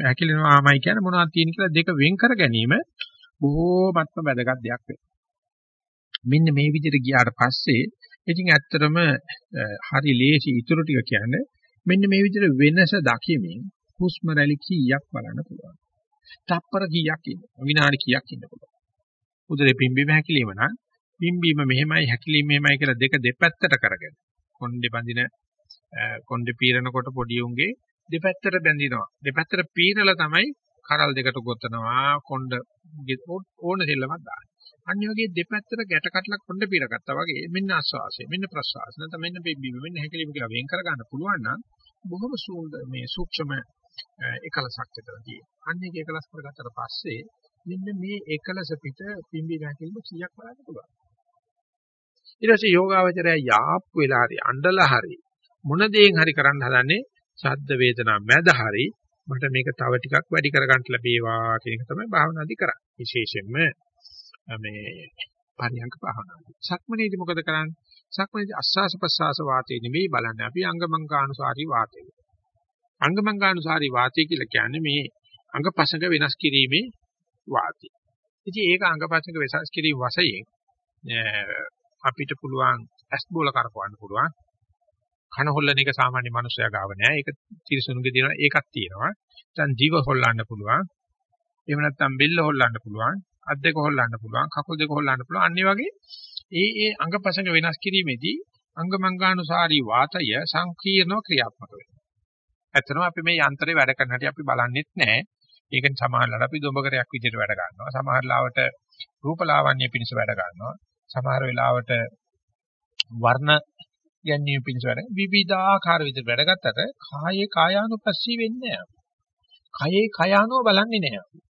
හැකිලෙනවාමයි කියන්නේ මොනවද තියෙන කියලා දෙක වෙන් කර ගැනීම බොහෝමත්ම වැදගත් දෙයක් වෙනවා. මෙන්න මේ විදිහට ගියාට පස්සේ ඉතින් ඇත්තටම හරි ලේසි ඉතුරු ටික කියන්නේ මෙන්න මේ විදිහට වෙනස දකිමින් හුස්ම රැලි කීයක් බලන්න පුළුවන්. තප්පර කීයක් ඉන්න. විනාඩි කීයක් ඉන්න පුළුවන්. උදේ පිම්බීම හැකිලිම නම් පිම්බීම මෙහෙමයි හැකිලිම මෙහෙමයි කියලා දෙක දෙපැත්තට කරගෙන කොණ්ඩේ බඳින කොණ්ඩේ පීරනකොට පොඩි උන්ගේ දෙපැත්තට බැඳිනවා. දෙපැත්තට පීරලා තමයි කරල් දෙකට ගොතනවා කොණ්ඩ ඕන දෙල්ලමක් දාන්නේ. අනිත් වගේ දෙපැත්තට ගැට කටලා කොණ්ඩ පීරගත්තා වගේ මෙන්න ආස්වාසය මෙන්න ප්‍රස්වාසය නැත්නම් මෙන්න බිම්බීම මෙන්න හැකිලිම කියලා වෙන් කර ගන්න පුළුවන් නම් බොහොම මේ සූක්ෂම එකලසක් විතර තියෙනවා. අන්න ඒක එකලස් කරගත්තට පස්සේ මෙන්න මේ එකලස පිට පිම්බි නැතිව කීයක් බලන්න පුළුවන්. ඊට පස්සේ යෝගාවචරය යාප් වෙලා හරි අඬලා හරි මොන දෙයෙන් හරි කරන්න හදන්නේ ශබ්ද වේදනා මැද හරි මට මේක තව ටිකක් වැඩි කරගන්න ලැබේවා කියන එක තමයි භාවනාදි කරන්නේ. විශේෂයෙන්ම මේ පරියංග භාවනාවයි. සක්මනේදී මොකද කරන්නේ? සක්මනේදී අස්වාස ප්‍රස්වාස වාතේ නෙවෙයි බලන්නේ. අපි අංගමංගානුසාරී වාතේ. අංගමංගානුසාරී වාතය කියලා කියන්නේ මේ අංගපසංග වෙනස් කිරීමේ වාතය. ඉතින් ඒක අංගපසංග වෙනස් කිරීම වශයෙන් අපිට පුළුවන් ඇස් බෝල කරකවන්න පුළුවන්. කන හොල්ලන එක සාමාන්‍ය මනුස්සයා ගාව නෑ. ඒක තිරසනුගේ දිනවා ඒකක් තියෙනවා. දැන් ජීව හොල්ලන්න පුළුවන්. එහෙම නැත්නම් බෙල්ල හොල්ලන්න පුළුවන්. අත් දෙක හොල්ලන්න පුළුවන්. කකුල් දෙක හොල්ලන්න පුළුවන්. අන්න වගේ ඒ ඒ අංගපසංග වෙනස් කිරීමේදී අංගමංගානුසාරී වාතය සංකීර්ණව ක්‍රියාත්මක වෙනවා. ඇත්තටම අපි මේ යන්ත්‍රේ වැඩ කරන හැටි අපි බලන්නෙත් නැහැ. ඒකෙන් සමහරවල් අපි දොඹකරයක් විදිහට වැඩ ගන්නවා. සමහරලාවට රූපලාවන්‍ය පිණිස වැඩ ගන්නවා. සමහර වෙලාවට වර්ණ ගැනීම පිණිස වැඩ විවිධාකාර විදිහට වැඩ ගත්තට කායේ කායානුපස්සී වෙන්නේ නැහැ. කයේ කයානුව බලන්නේ නැහැ.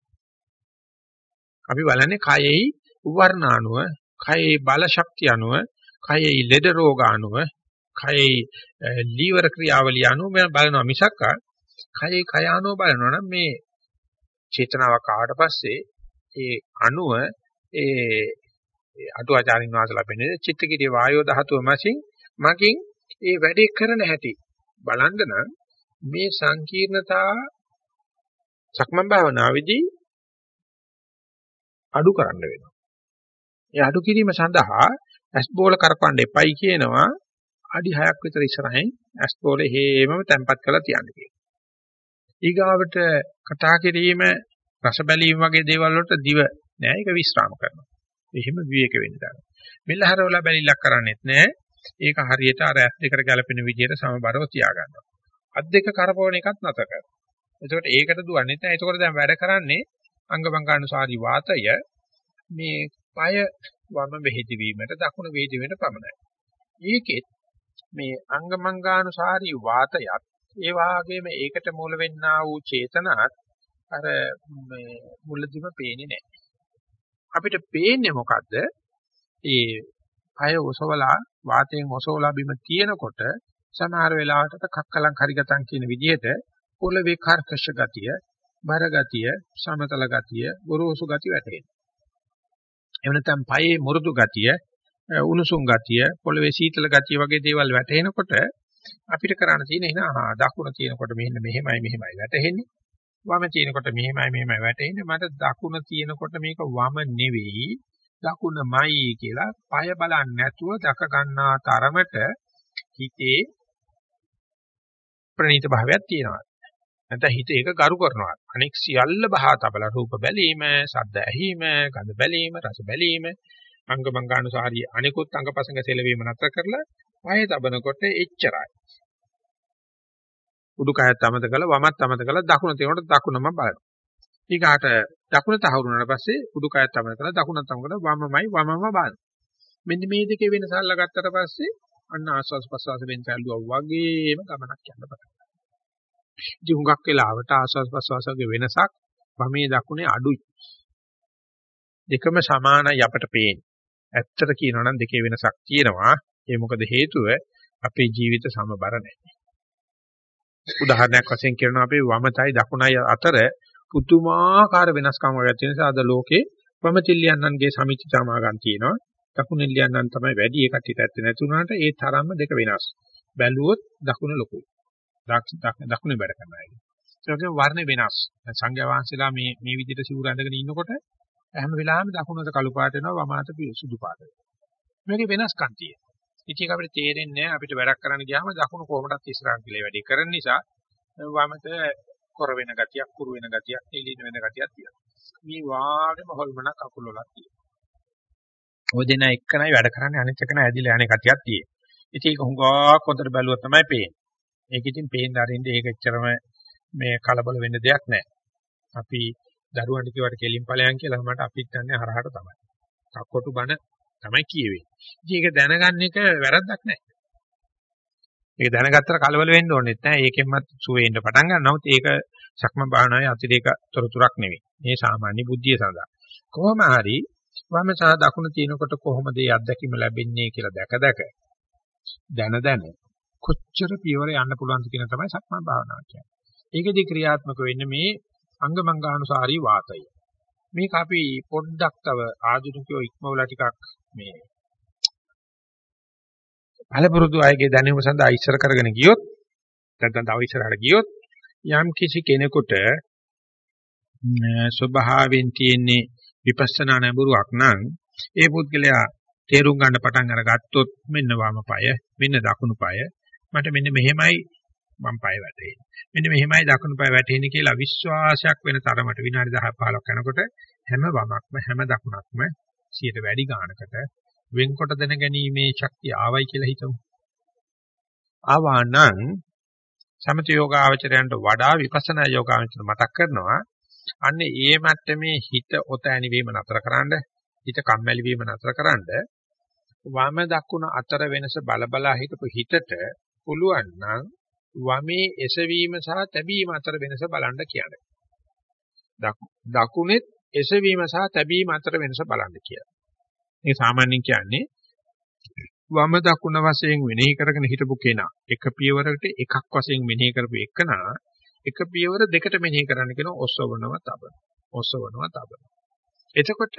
අපි බලන්නේ කයෙහි වර්ණානුව, කයේ බල ශක්තිය අනුව, කයෙහි ලෙඩ රෝග අනුව, කයෙහි ලීවර ක්‍රියාවලිය අනුව බලනවා මිසක් කයේ කයානුව බලනවා නම් මේ චේතනාවක් ආවට පස්සේ ඒ අණුව ඒ අටුවාචාරින් වහන්සේලා පෙන්නේ චිත්තකිරිය වායෝ ධාතුව මසින් මකින් ඒ වැඩේ කරන හැටි බලන්න නම් මේ සංකීර්ණතා සක්මන් භාවනාවේදී අඩු කරන්න වෙනවා. ඒ අඩු කිරීම සඳහා ඇස් බෝල කරපන්න එපයි කියනවා අඩි 6ක් විතර ඉස්සරහින් ඇස්පෝලේ හේමම තැම්පත් කරලා තියන්න කියනවා. ඊගාවට කතා කිරීම රස බැලීම වගේ දේවල් වලට දිව නෑ ඒක විස්්‍රාම කරනවා. එහෙම විවේක වෙන්න ගන්න. මෙල්ලහරවල බැලිලක් කරන්නේත් නෑ. ඒක හරියට අර ඇස් දෙකට ගැලපෙන විදිහට සමබරව තියාගන්නවා. අත් දෙක කරපවන එකත් නැතර කරනවා. එතකොට ඒකට දුවන්නේ නැහැ. එතකොට දැන් වැඩ කරන්නේ අංගමංගානුසාරී වාතය මේ পায় වම වෙහිදි වීමට දකුණ වෙහිදි වෙන පමණයි. ඒකෙත් මේ අංගමංගානුසාරී වාතයත් ඒ වාගේම ඒකට මූල වෙන්නා වූ චේතනත් අර මේ මුලදිම පේන්නේ නැහැ. අපිට පේන්නේ මොකද්ද? ඒ පය ඔසවලා වාතයෙන් ඔසවලා බිම තියෙනකොට සමහර වෙලාවට කක්කලං හරිගතං කියන විදිහට පොළවේ කර්කශ ගතිය, බර ගතිය, සමතල ගතිය, ගොරෝසු ගතිය වැටෙනවා. එහෙම නැත්නම් පයේ මුරුදු ගතිය, උණුසුම් ගතිය, පොළවේ සීතල ගතිය වගේ දේවල් වැටෙනකොට අපිට කරන්න තියෙන එන ආ දකුණ තියෙනකොට මෙන්න මෙහෙමයි මෙහෙමයි වැටෙන්නේ. වම තියෙනකොට මෙහෙමයි මෙහෙමයි වැටෙන්නේ. මට දකුණ තියෙනකොට මේක වම නෙවෙයි දකුණමයි කියලා පය බලන්නේ නැතුව දක ගන්නා තරමට හිතේ ප්‍රණීත භාවයක් තියෙනවා. නැත්නම් හිත ඒක ගරු කරනවා. අනෙක් සියල්ල බහා තබල රූප බැලීම, ශබ්ද ඇහිීම, ගඳ බැලීම, රස බැලීම, අංගමංගානුසාරී අනිකුත් අංගපසංග සෙලවීම නතර කරලා පය තබනකොට එච්චරයි. උඩුකයත් අමතක කළා, වමත් අමතක කළා, දකුණ තියෙනකොට දකුණම බලනවා. ඊගාට දකුණ තහවුරු වුණාට පස්සේ උඩුකයත් අමතක කළා, දකුණත් අමතක කළා, වමමයි වමම බලනවා. මෙන්න මේ දෙකේ වෙනස අල්ලගත්තට පස්සේ අන්න ආස්වාස් ප්‍රසවාස වෙන්න ඇල්ලුවා වගේම ගමනක් යන්න පටන් ගන්නවා. ඉතින් හුඟක් වෙලාවට ආස්වාස් ප්‍රසවාසයේ වෙනසක් වමේ දකුණේ අඩුයි. දෙකම සමානයි අපට පේන්නේ. ඇත්තට කියනවා නම් දෙකේ වෙනසක් තියෙනවා. ඒ මොකද හේතුව අපේ ජීවිත සමබර නැහැ. උදාහරණයක් වශයෙන් කියනවා අපේ වමතයි දකුණයි අතර පුදුමාකාර වෙනස්කම් වගේ තියෙන නිසා අද ලෝකේ වම තිල්ලියන්නන්ගේ සමිච්ච සමාගම් තියෙනවා. දකුණෙන් ලියන්නන් තමයි වැඩි ඒ කට්ටියට ඇත්තේ නැති වුණාට ඒ තරම්ම දෙක වෙනස්. බැලුවොත් දකුණ ලොකුයි. දකුණේ වැඩ කරන අය. ඒ වගේම වර්ණ වෙනස්. සංඝයා වහන්සේලා මේ මේ විදිහට සිවුර ඇඳගෙන ඉන්නකොට හැම වෙලාවෙම දකුණට කළු පාට වෙනවා වමාට සුදු පාට වෙනවා. මේකේ වෙනස්කම් තියෙනවා. ඉතින් අපිට තේරෙන්නේ නැහැ අපිට වැඩක් කරන්න ගියාම දකුණු කොහොමදත් ඉස්සරහට කියලා වැඩි කරන නිසා වමට කොර වෙන ගතියක්, කුරු වෙන ගතියක්, නිලින වෙන ගතියක් තියෙනවා. මේ වාගේම හොල්මනක් අකුල වලක් තියෙනවා. ඔය දෙන එක්කනයි වැඩ කරන්නේ අනිත් එකන ඇදිලා යන කතියක් තියෙනවා. ඉතින් ඒක හුඟා කොතර බැලුවා තමයි පේන්නේ. ඒක ඉතින් පේන්න අරින්ද ඒක එච්චරම මේ කලබල වෙන්න දෙයක් නැහැ. අපි දරුවන්ට කිව්වට කෙලින් ඵලයන් කියලා මට අපිත් දන්නේ හරහට තමයි. කක්කොටු බණ තමයි කියවෙන්නේ. ඉතින් ඒක දැනගන්න එක වැරද්දක් නැහැ. ඒක දැනගත්තට කලබල වෙන්න ඕනෙත් නැහැ. ඒකෙන්වත් සුවේන්න පටන් ගන්නවා. නමුත් ඒක සක්ම භාවනාවේ අතිරේක තොරතුරක් නෙවෙයි. මේ සාමාන්‍ය බුද්ධිය සඳහා. කොහොම හරි වම සහ දකුණ තියෙනකොට කොහොමද මේ අත්දැකීම ලැබෙන්නේ කියලා දැක දැක දැන දැන කොච්චර පියවර යන්න පුළුවන්ද කියන තමයි සක්මන් භාවනාව කියන්නේ. ඒකෙදි ක්‍රියාත්මක වෙන්නේ මේ අංගමංගානුසාරී වාතය. මේක අපි පොඩ්ඩක් තව ආධුනිකයෝ ඉක්මවලා ටිකක් මේ පළපුරුදු අයගේ දැනුම සඳහා ඉස්සර කරගෙන ගියොත් නැත්නම් තව ඉස්සරහට ගියොත් යම් කිසි කෙනෙකුට ස්වභාවයෙන් තියෙන්නේ විපස්සනා නැඹුරුවක් නම් ඒ පුද්ගලයා තේරුම් ගන්න පටන් අරගත්තොත් මෙන්න වම පාය මෙන්න දකුණු පාය මට මෙන්න මෙහෙමයි වම් පාය වැටෙන්නේ. මෙන්න මෙහෙමයි දකුණු පාය වැටෙන්නේ කියලා විශ්වාසයක් වෙන තරමට විනාඩි 10 15ක් යනකොට හැම වමක්ම හැම දකුණක්ම 100ට වැඩි ගානකට වෙන්කොට දැනගැනීමේ ශක්තිය ආවයි කියලා හිතමු. ආවා නම් සමථ යෝගාවචරයන්ට වඩා විපස්සනා යෝගාවචර මතක් කරනවා. අන්න ඒ මට්ටමේ හිත ඔත ඇනිවීම නතරකරනද හිත කම්මැලි වීම නතරකරනද වම දකුණ අතර වෙනස බලබලා හිටපු හිතට පුළුවන් නම් වමේ එසවීම සහ තැබීම අතර වෙනස බලන්න කියන්නේ. දකුණෙත් එසවීම සහ තැබීම අතර වෙනස බලන්න කියලා. මේ සාමාන්‍යයෙන් කියන්නේ වම දකුණ වශයෙන් මෙනෙහි කරගෙන හිටපු කෙනා එක පියවරකට එකක් වශයෙන් මෙනෙහි කරපු එකනා එක පියවර දෙකට මෙනෙහි කරන්න කියන ඔසවනවා තබන. ඔසවනවා තබන. එතකොට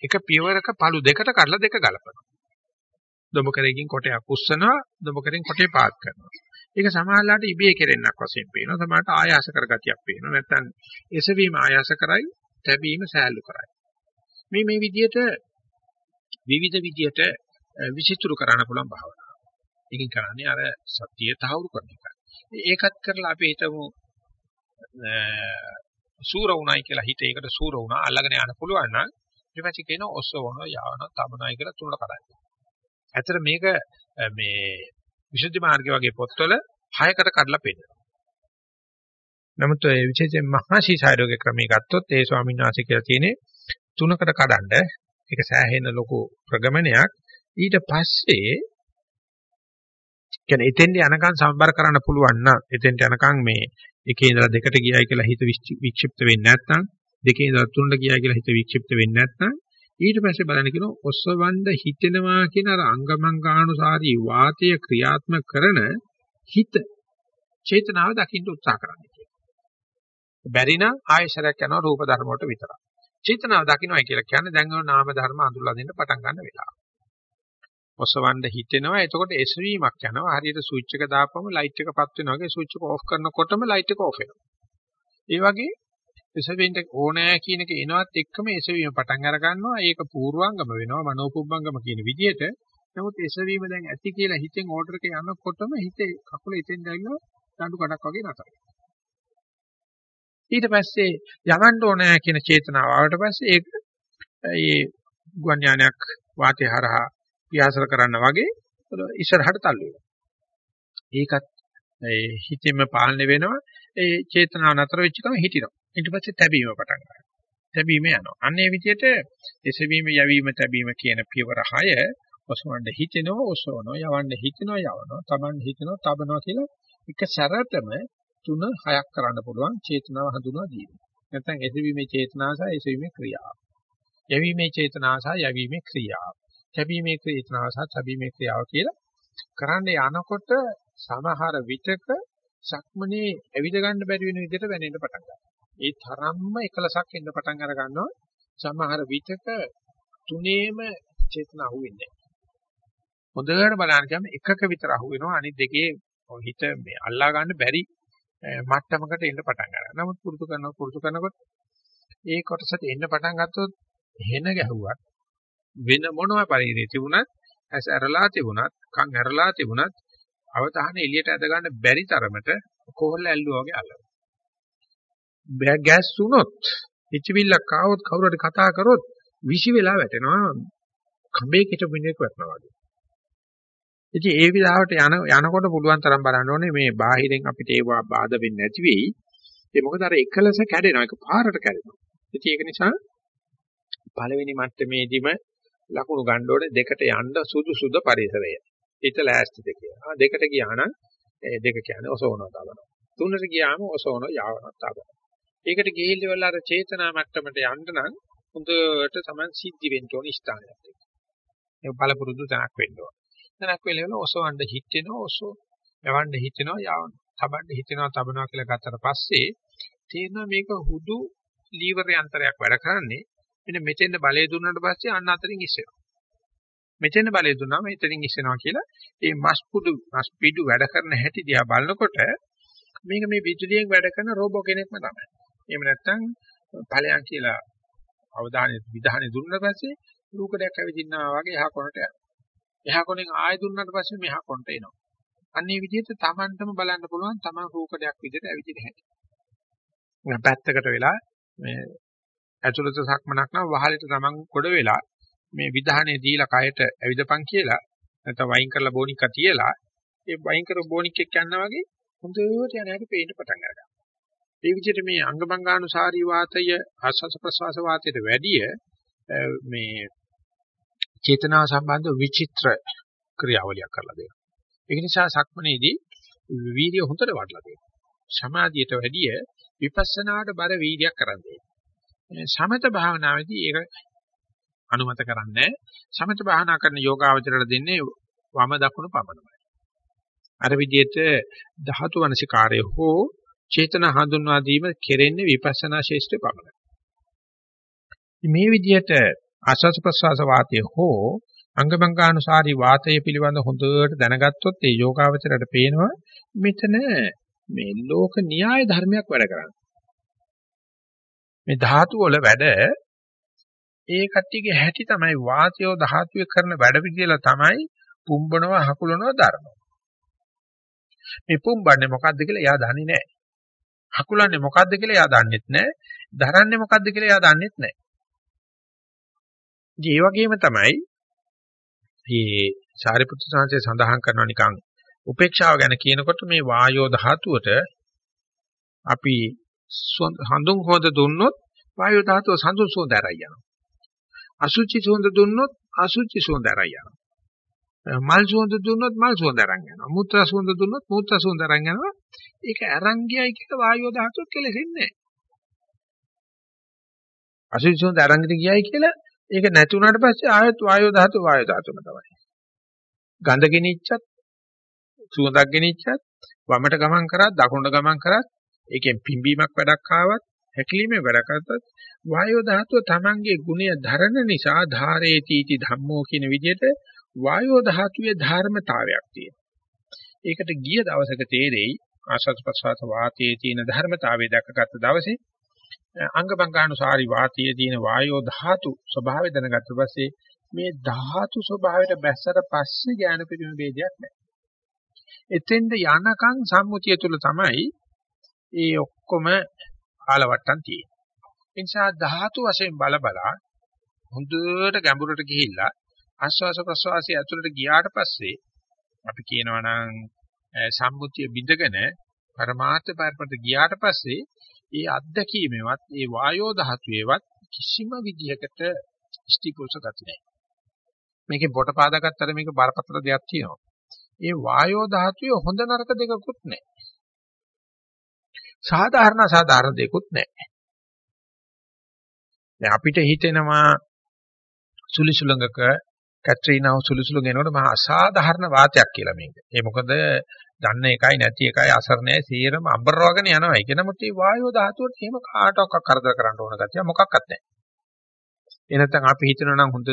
එක පියවරක පළු දෙකට කඩලා දෙක ගලපනවා. දොඹකරකින් කොටයක් උස්සනවා දොඹකරෙන් කොටේ පාත් කරනවා. ඒක සමාහලට ඉබේ කෙරෙන්නක් වශයෙන් පේනවා. සමහරට ආයාස කරගතියක් පේනවා. නැත්නම් එසවීම ආයාස කරයි, තැබීම සෑහළු කරයි. මේ මේ විදිහට විවිධ විදිහට විචිත්‍ර කරන්න පුළුවන් භාවනාව. ඒකෙන් කරන්නේ අර සත්‍යය තහවුරු කරන එක. ඒකත් කරලා අපි හිතමු සූර වුණයි කියලා හිත ඒකට සූර වුණා අල්ලගෙන යන්න පුළුවන් නම් ඊට පස්සේ කියන ඔස්සවන යවන තමනයි කියලා තුනට කරන්නේ. ඇත්තට මේක මේ විසුද්ධි මාර්ගය වගේ පොත්වල හයකට කඩලා පෙන්නනවා. නමුත් ඒ විශේෂයෙන් මහා ශීසායෝගේ ක්‍රමයේ ගත්තොත් ඒ ස්වාමීන් වහන්සේ කියලා තියෙන්නේ තුනකට කඩන්න ඒක සෑහෙන ලොකු ප්‍රගමනයක් ඊට පස්සේ කියන්නේ එතෙන්ට යනකම් සම්බර කරන්න පුළුවන් නම් එතෙන්ට යනකම් මේ එකේ ඉඳලා දෙකට ගියයි කියලා හිත වික්ෂිප්ත වෙන්නේ නැත්නම් දෙකේ ඉඳලා තුනට ගියයි කියලා හිත වික්ෂිප්ත වෙන්නේ නැත්නම් ඊට පස්සේ බලන්න කියනවා ඔස්සවන්න හිතෙනවා කියන අර අංගමංගානුසාරී වාතය ක්‍රියාත්මක කරන හිත චේතනාව දකින්න උත්සාහ කරන්න කියලා. බැරි නම් ආයශරයක් යනවා රූප ධර්ම වලට විතරයි. චේතනාව දකින්නයි කියලා කියන්නේ දැන් ඔය නාම ධර්ම අඳුරලා දෙන්න පටන් ගන්න වෙලාව. ඔසවන්න හිතෙනවා. එතකොට එසවීමක් යනවා. හරියට ස්විච් එක දාපුවම ලයිට් එක පත් වෙනවා වගේ ස්විච් එක ඕෆ් කරනකොටම ලයිට් එක ඕෆ් වෙනවා. ඒ වගේ එසවෙන්න ඕනෑ කියන එක එනවත් එක්කම එසවීම පටන් අර ගන්නවා. ඒක පූර්වාංගම වෙනවා. මනෝපුබ්බංගම කියන විදිහට. නමුත් එසවීම දැන් ඇති කියලා හිතෙන් ඕඩර් එක යනකොටම හිතේ කකුල ඉතින් දැල්ලා දඬු කඩක් වගේ නතර ඊට පස්සේ යවන්න ඕනෑ කියන චේතනාව ආවට පස්සේ ඒක ඒ ගුවන් යානයක් වාතය හරහා පියාසර කරන්න වගේ ඉස්සරහට තල්ලු වෙනවා. ඒකත් ඒ හිතෙම පාලනය වෙනවා. ඒ චේතනාව නතර වෙච්ච ගමන් හිටිනවා. ඊට පස්සේ තැබීම පටන් ගන්නවා. තැබීම යනවා. අන්න ඒ විදිහට එසවීම යැවීම තැබීම කියන පියවර 6 ඔසවන්න හිතෙනවා ඔසවනවා යවන්න හිතෙනවා යවනවා තබන්න හිතෙනවා තබනවා කියලා එක සැරටම තුන හයක් කරන්න පුළුවන් චේතනාව හඳුනා දීම. නැත්නම් එසවීමේ චේතනාව සහ එසවීමේ ක්‍රියාව. යැවීමේ චේතනාව සහ යැවීමේ ක්‍රියාව. තැබීමේ ක්‍රියාව සහ තැබීමේ ක්‍රියාව කියලා කරන්න යනකොට සමහර විටක සක්මනේ ඇවිද ගන්න බැරි වෙන විදිහට වෙනෙන්න පටන් ගන්නවා. ඒ තරම්ම එකලසක් එන්න පටන් අර ගන්නවා. සමහර විටක තුනේම චේතන අහුවෙන්නේ නැහැ. හොඳට බලන්න ගියාම එකක විතර අහුවෙනවා අනිත් දෙකේ හිත මේ අල්ලා ගන්න බැරි මට්ටමකට එන්න පටන් ගන්නවා. නමුත් පුරුදු කරනකොට පුරුදු කරනකොට ඒ කොටසට එන්න පටන් ගත්තොත් හෙන ගැහුවත් වෙන මොනවා පරිදි තිබුණත් ඇස් ඇරලා තිබුණත් කන් ඇරලා තිබුණත් අවධානය එළියට ඇද ගන්න බැරි තරමට කොහොල්ල ඇල්ලුවා වගේ අල්ලනවා. බෑ ගෑස් වුණොත් හිතවිල්ලක් ආවොත් කවුරු හරි කතා කරොත් විසි වෙලා වැටෙනවා කඹේ කිට මිනිහෙක් වැටෙනවා වගේ. ඉතින් ඒ විලාවට යන යනකොට පුළුවන් තරම් බලන්න ඕනේ මේ බාහිරෙන් අපිට ඒවා බාධා වෙන්නේ නැති වෙයි. ඒ මොකද අර එකලස කැඩෙනවා ඒක පාරට කැඩෙනවා. ඉතින් ඒක නිසා පළවෙනි මට්ටමේදීම ලකුණු ගන්න ඕනේ දෙකට යන්න සුදුසුද පරිසරය. හිත ලෑස්තිද කියලා. දෙකට ගියා නම් ඒ දෙක කියන්නේ ඔසවනවා තබනවා. තුනට ගියාම ඔසවනවා යවනවා තබනවා. ඒකට ගිහිල්ලා අර චේතනා මට්ටමට යන්න නම් හොඳට Taman සිද්ධි වෙන්න ඕන ස්ථානයක්. ඒක බලපුරුදු තැනක් වෙන්න ඕන. තැනක් වෙලෙවල ඔසවන්න හිතෙනවා ඔසව. යවන්න හිතෙනවා යවන්න. තබන්න හිතෙනවා තබනවා කියලා ගත්තට පස්සේ තේරෙනවා මේක හුදු ලීවර් යන්ත්‍රයක් වැඩ කරන්නේ මෙන්න මෙතෙන්ද බලය දුන්නාට පස්සේ අන්න අතරින් ඉස්සෙනවා. මෙතෙන් බලය දුන්නාම එතනින් ඉස්සෙනවා කියලා මේ මස් පුඩු මස් පිඩු වැඩ කරන හැටි දිහා බලනකොට මේක මේ විදුලියෙන් වැඩ කරන රෝබෝ කෙනෙක්ම තමයි. එහෙම නැත්නම් ඵලයන් කියලා අවධානය විධානය දුන්නා පස්සේ රූකඩයක් ඇවිදින්නා වගේ එහා කොනට යනවා. එහා කොනෙන් ආය දුන්නාට පස්සේ මෙහා කොනට එනවා. අන්නේ විදිහට Tamanටම බලන්න පුළුවන් Taman රූකඩයක් විදිහට ඇවිදින හැටි. පැත්තකට වෙලා මේ ඇතුළත සක්මනක් නම් වහලෙට තමන් කොට වෙලා මේ විධානයේ දීලා කයට ඇවිදපන් කියලා නැත්නම් වයින් කරලා බෝනික්ක තියලා ඒ වයින් කර බෝනික් එක්ක යනවා වගේ හොඳට යන හැටි පේන්න පටන් ගන්නවා. ඒ විදිහට මේ අංගමංගානුසාරී වාතය ආස්වාස ප්‍රසවාස වාතයට වැඩිය මේ චේතනා සම්බන්ධ විචිත්‍ර ක්‍රියාවලියක් කරලා දෙනවා. ඒ නිසා සක්මනේදී වීර්ය හොඳට වඩලා දෙනවා. සමාධියට වැඩිය විපස්සනාට බර වීර්යයක් කරන්නේ. සමත භාවනාවේදී ඒක අනුමත කරන්නේ සමත භාවනා කරන යෝගාවචරයට දෙන්නේ වම දකුණු පමණයි. අර විදිහට ධාතු වනසිකාරය හෝ චේතන හඳුන්වා දීම කෙරෙන්නේ විපස්සනා ශේෂ්ඨ පමණයි. මේ විදිහට ආස්වාද ප්‍රසවාස වාතය හෝ අංගමංගානුසාරී වාතය පිළිබඳ හොඳට දැනගත්තොත් ඒ යෝගාවචරයට පේනවා මෙතන මේ ලෝක න්‍යාය ධර්මයක් වැඩ කරන්නේ. මේ ධාතු වල වැඩ ඒ කට්ටියගේ හැටි තමයි වාතයෝ ධාතුවේ කරන වැඩ පිළිවෙල තමයි පුම්බනවා හකුලනවා දරනවා. මේ පුම්බන්නේ මොකද්ද කියලා එයා දන්නේ නැහැ. හකුලන්නේ මොකද්ද කියලා එයා දන්නෙත් නැහැ. දරන්නේ මොකද්ද කියලා එයා දන්නෙත් නැහැ. ඒ වගේම තමයි මේ සාරිපුත්‍ර සාංශය සඳහන් කරනවා නිකන් උපේක්ෂාව ගැන කියනකොට මේ වායෝ ධාතුවට අපි හඳුන් හොද දුන්නොත් වායෝ ධාතුව සඳුන් සුවඳ ඇරයි යනවා. අසුචි සුවඳ දුන්නොත් අසුචි සුවඳ ඇරයි යනවා. මල් සුවඳ දුන්නොත් මල් සුවඳ අරන් යනවා. මූත්‍රා සුවඳ දුන්නොත් මූත්‍රා සුවඳ අරන් යනවා. ඒක අරන් ගියයි කියලා වායෝ ධාතුව කෙලෙසෙන්නේ නැහැ. අසුචි සුවඳ අරන් ගියයි කියලා ඒක නැති වුණාට පස්සේ ආයත් වායෝ ධාතුව වායෝ ධාතුවම තමයි. ගඳ ගෙනිච්චත් සුවඳක් ගෙනිච්චත් වමට ගමන් කරත් දකුණට ගමන් කරත් ඒකෙන් පිම්බීමක් වැඩක් ආවත් හැකිලිමේ වැඩ කරතත් වායෝ ධාතුව Tamange ගුණය ධරන නිසා ධාරේතිටි ධම්මෝ කියන විදිහට වායෝ ධාතුවේ ධර්මතාවයක් තියෙනවා. ඒකට ගිය දවසක තේරෙයි ආශස් ප්‍රසවාස වාතයේ තියෙන ධර්මතාවය දැකගත් දවසේ අංගබංගානුසාරි වාතයේ තියෙන වායෝ ධාතු ස්වභාවය දැනගත්ත පස්සේ මේ ධාතු ස්වභාවයට බැස්සට පස්සේ ඥාන පිරිම ભેදයක් නැහැ. එතෙන්ද යනකම් සම්මුතිය තුල තමයි ඒ ඔක්කොම ආලවට්ටම් තියෙන්නේ. ඒ නිසා ධාතු වශයෙන් බල බලා හොඳට ගැඹුරට ගිහිල්ලා ආස්වාස ප්‍රසවාසය ඇතුළට ගියාට පස්සේ අපි කියනවා නම් සම්මුතිය බිඳගෙන පරමාර්ථ පරිපත ගියාට පස්සේ ඒ අත්දැකීමේවත් ඒ වායෝ ධාතුවේවත් කිසිම විදිහකට ස්ටිපුල්ස ගති නැහැ. මේකේ පොට පාදාගත්තට මේක බරපතල දෙයක් තියෙනවා. ඒ වායෝ ධාතුවේ හොඳ නරක දෙකකුත් නැහැ. සාධාරණ සාධාරණ දෙකුත් නැහැ. දැන් අපිට හිතෙනවා සුලිසුලඟක කැට්‍රීනාව සුලිසුලඟ එනකොට මහා අසාධාරණ වාතයක් කියලා මේක. ඒ මොකද දන්න එකයි නැති එකයි අසරණයි සීරම අඹරවගෙන යනවා. ඒක නමුත් මේ වායෝ ධාතුවට එහෙම කාටවත් කරදර කරන්න ඕන ගැතිය මොකක්වත් නැහැ. ඒ නැත්නම් අපි හිතනවා නම් හොඳ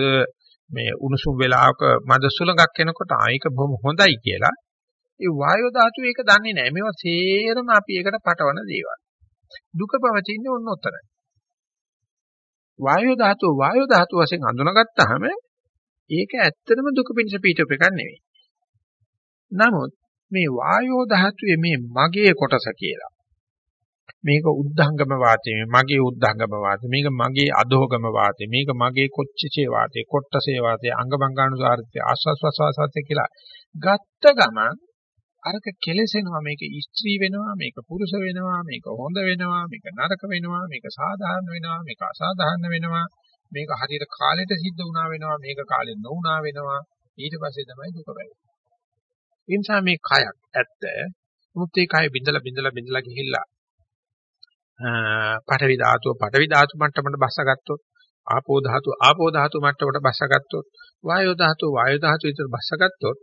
මේ උණුසුම් වෙලාවක මද සුලඟක් එනකොට ආයක බොහොම හොඳයි කියලා. ඒ වායෝ ධාතුව ඒක දන්නේ නැහැ. මේවා සේරම අපි ඒකට පටවන දේවල්. දුක පවතින්නේ ඔන්න ඔතන. වායෝ ධාතුව වායෝ ධාතුව වශයෙන් අඳුනගත්තාම ඒක ඇත්තටම දුක පිණිස පිටුප එකක් නෙවෙයි. නමුත් මේ වායෝ ධාතුවේ මේ මගේ කොටස කියලා. මේක උද්ධංගම වාතය, මගේ උද්ධංගම වාතය, මේක මගේ අදෝගම වාතය, මේක මගේ කොච්චචේ වාතය, කොට්ටසේ වාතය, අංගබංගානුසාරිතය, ආස්වාස්වාසවාසය කියලා ගත්ත ගමන් අරක කෙලෙසෙනවා මේක ස්ත්‍රී වෙනවා මේක පුරුෂ වෙනවා මේක හොඳ වෙනවා මේක නරක වෙනවා මේක සාධාරණ වෙනවා මේක අසාධාරණ වෙනවා මේක හරියට කාලෙට සිද්ධ වුණා වෙනවා මේක කාලෙට නොවුණා වෙනවා ඊට පස්සේ තමයි දුක වෙන්නේ ඒ නිසා මේ කයක් ඇත්ත මුත් ඒ කය බිඳලා බිඳලා බිඳලා ගිහිල්ලා පඨවි ධාතුව පඨවි ධාතු මට්ටමට බස්සගත්තොත් ආපෝ ධාතුව ආපෝ ධාතු මට්ටමට බස්සගත්තොත් වායෝ ධාතුව වායෝ ධාතුව විතර බස්සගත්තොත්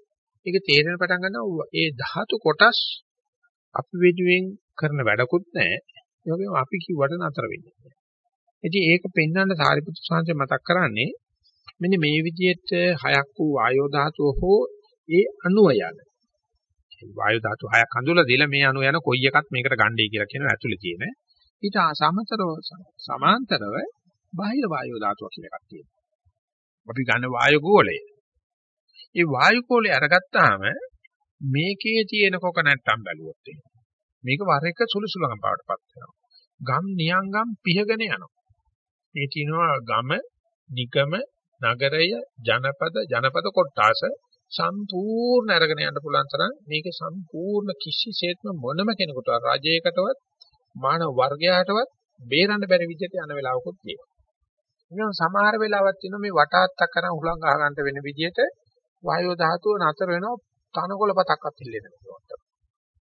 ඒක තේරෙන පටන් ගන්නවා ඒ ධාතු කොටස් අපි වෙනුවෙන් කරන වැඩකුත් නැහැ. ඒ වගේම අපි කිව්වට නතර වෙන්නේ නැහැ. ඉතින් ඒක පෙන්වන්න සාරිපුත්‍ර සාංශය මතක් කරන්නේ මෙන්න මේ විදිහට හයක් වූ වායෝ ධාතුව හෝ ඒ අණුව යන. වායෝ ධාතු හයක් හඳුලා දීලා මේ අණුව යන කොයි එකක් මේකට ගන්නයි කියලා කියන ඇතුලේ තියෙන. ඊට සමතරව සමාන්තරව බාහිර වායෝ ධාතුව කියලා එකක් තියෙනවා. අපි ගන්න වායු ගෝලය. ඒ වායු කෝලේ අරගත්තාම මේකේ තියෙන කොක නැත්තම් බැලුවොත් මේක වර එක සුළුසුලකම් බවටපත් වෙනවා. ගම් නියංගම් පිහගෙන යනවා. මේ තියෙනවා ගම, නිගම, නගරය, ජනපද, ජනපද කොටාස සම්පූර්ණ අරගෙන යන්න පුළුවන් තරම් මේක සම්පූර්ණ කිසිසේත්ම මොනම කෙනෙකුට රජයකටවත් මානව වර්ගයාටවත් බේරන්න බැරි විදිහට යන වෙලාවකුත් තියෙනවා. ඉතින් සමහර වෙලාවක් තියෙනවා මේ වටාත්තක් කරන් උලංග ගහ ගන්න වෙන විදිහට වායෝ ධාතුව නතර වෙනවා තනකොළ පතක්වත් ඉල්ලෙන්නේ නැහැ.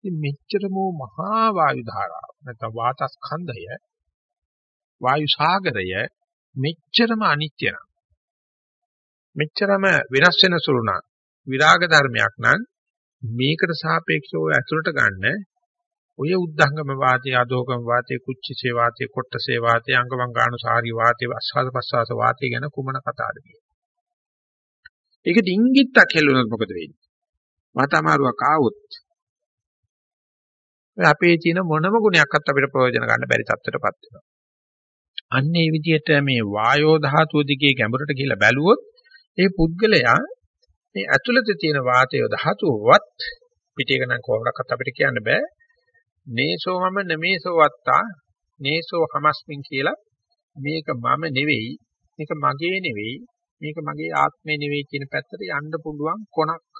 ඉතින් මෙච්චරම මහා වායු ධාරාව නැත්නම් වාතස්කන්ධය වායු සාගරය මෙච්චරම අනිත්‍ය නම් මෙච්චරම වෙනස් වෙන සුළු නම් විරාග ධර්මයක් නම් මේකට සාපේක්ෂව ඇතුළට ගන්න ඔය උද්ධංගම වාතය ආදෝගම වාතය කුච්චසේ වාතය කොට්ටසේ වාතය අංගවංගානුසාරී වාතය අස්වාද ප්‍රසවාස වාතය ගැන කුමන කතාවද කියන්නේ ඒක ඩිංගිත්තක් හෙල්ලුණොත් මොකද වෙන්නේ? මතමාරුවක් ආවොත් අපේ තියෙන මොනම ගුණයක්වත් අපිට ප්‍රයෝජන ගන්න බැරි තත්ත්වයටපත් වෙනවා. අන්න ඒ විදිහට මේ වායෝ ධාතුව දිගේ ගැඹුරට ගිහිල්ලා බැලුවොත් ඒ පුද්ගලයා මේ ඇතුළත තියෙන වාතය ධාතුවවත් පිටේක නම් කොහොමඩක්වත් අපිට කියන්න බෑ. නේසෝ මම නමේසෝ වත්තා නේසෝ හමස්මින් කියලා මේක මම නෙවෙයි මේක මගේ නෙවෙයි මේක මගේ ආත්මේ නෙවෙයි කියන පැත්තට යන්න පුළුවන් කොනක්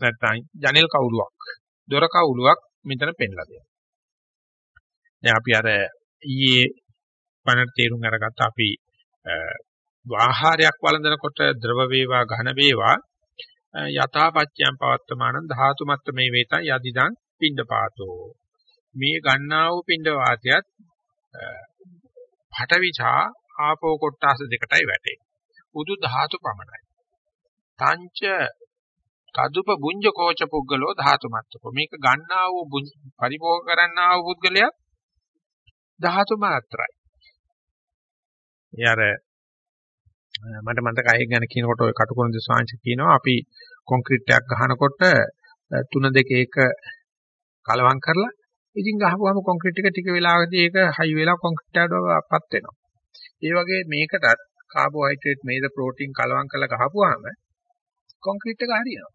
නැත්නම් ජනෙල් කවුලුවක් දොර කවුලුවක් මෙතන පෙන්ලා දෙනවා. දැන් අපි අර ඊයේ පණ තේරුම් අරගත්ත අපි ආහාරයක් වළඳනකොට ද්‍රව වේවා ඝන වේවා යථාපච්චයන් පවත්තමාන ධාතු මත්ත මේ වේතං යදිදං පිණ්ඩපාතෝ මේ ගන්නා වූ පිණ්ඩ වාතයත් පඨවිචා ආපෝ කොට්ටාස දෙකටයි වැටේ. උදු ධාතු පමණයි. තංච තදුප බුඤ්ජ කෝච පුද්ගලෝ ධාතු මත්තකෝ මේක ගන්නා වූ පරිභෝග කරන්නා වූ පුද්ගලයා ධාතු මාත්‍රයි. යාර මට මතක අය ගැන කියනකොට ඔය කටුකොරුන්ද ස්වාංශ කියනවා අපි කොන්ක්‍රීට් එකක් ගහනකොට 3 2 1 කලවම් කරලා ඉතින් ගහපුවාම කොන්ක්‍රීට් එක ටික වෙලාවකදී ඒක හයි වෙලා කොන්ක්‍රීට් එකටපත් වෙනවා. ඒ වගේ මේකටත් කාබෝහයිඩ්‍රේට් මේද ප්‍රෝටීන් කලවම් කරලා ගහපුවාම කොන්ක්‍රීට් එක හරියනවා.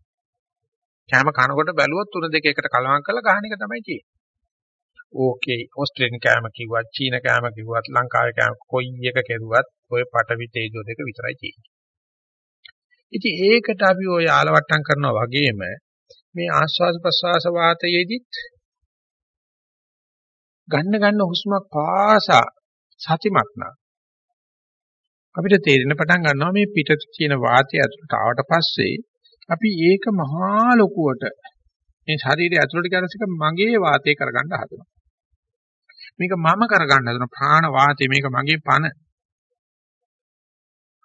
කැම කනකොට බැලුවොත් 3 2 1කට කලවම් කරලා ගහන එක තමයි තියෙන්නේ. ඕකේ ඕස්ට්‍රේලියානු කෑම කිව්වත් චීන කෑම කිව්වත් ලංකාවේ කෑම කොයි එක කෙරුවත් ඔය පටවි තේජෝ දෙක විතරයි තියෙන්නේ. ඉතින් ඒකට අපි ඔය ආලවට්ටම් කරනවා වගේම මේ ආස්වාද ප්‍රසවාස වාතයේදීත් ගන්න ගන්න හුස්මක් පාසා සතිමත් නම් අපිට තේරෙන පටන් ගන්නවා මේ පිටත තියෙන වාතය ඇතුළට ආවට පස්සේ අපි ඒක මහා ලොකුවට මේ ශරීරය ඇතුළට ගන්නසික මගේ වාතය කරගන්න හදනවා. මේක මම කරගන්න හදනවා ප්‍රාණ වාතය මේක මගේ පන.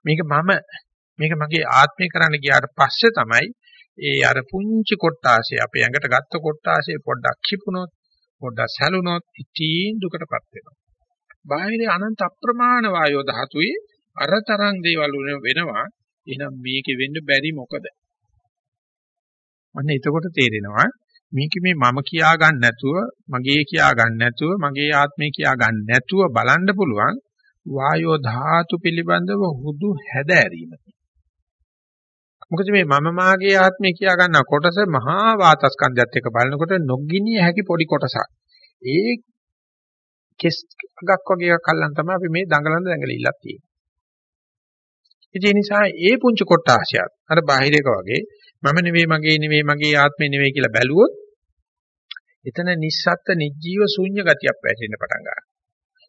මේක මම මේක මගේ ආත්මය කරන්න ගියාට පස්සේ තමයි ඒ අර පුංචි කොට්ටාසේ අපේ ඇඟට ගත්ත කොට්ටාසේ පොඩ්ඩක් කිපුණොත් පොඩ්ඩක් සැලුනොත් ඉතින් දුකටපත් වෙනවා. බාහිර අනන්ත අප්‍රමාණ වායෝ ධාතුවේ අරතරන් දේවල් වෙනවා. එහෙනම් මේකේ වෙන්න බැරි මොකද? අන්න එතකොට තේරෙනවා මේක මේ මම කියා ගන්න නැතුව මගේ කියා ගන්න නැතුව මගේ ආත්මය කියා ගන්න නැතුව බලන්න පුළුවන් වායෝ ධාතු පිළිබඳව හුදු හැදෑරීමක්. මොකද මේ මම මාගේ ආත්මය කියා ගන්න කොටස මහා වාතස්කන්ධයත් එක්ක බලනකොට නොගිනිය හැකි පොඩි කොටසක්. ඒ කෙස් අගක් වගේ එකක් අල්ලන් තමයි අපි මේ දඟලන දඟලිල්ලක් තියෙන්නේ. ඒ නිසා ඒ පුංචි කොටාසියත් අර බාහිර එක වගේ මම නෙවෙයි මගේ නෙවෙයි මගේ ආත්මේ නෙවෙයි කියලා බැලුවොත් එතන නිස්සත්ත්ව නිජීව ශූන්‍ය ගතියක් වැටෙන්න පටන් ගන්නවා.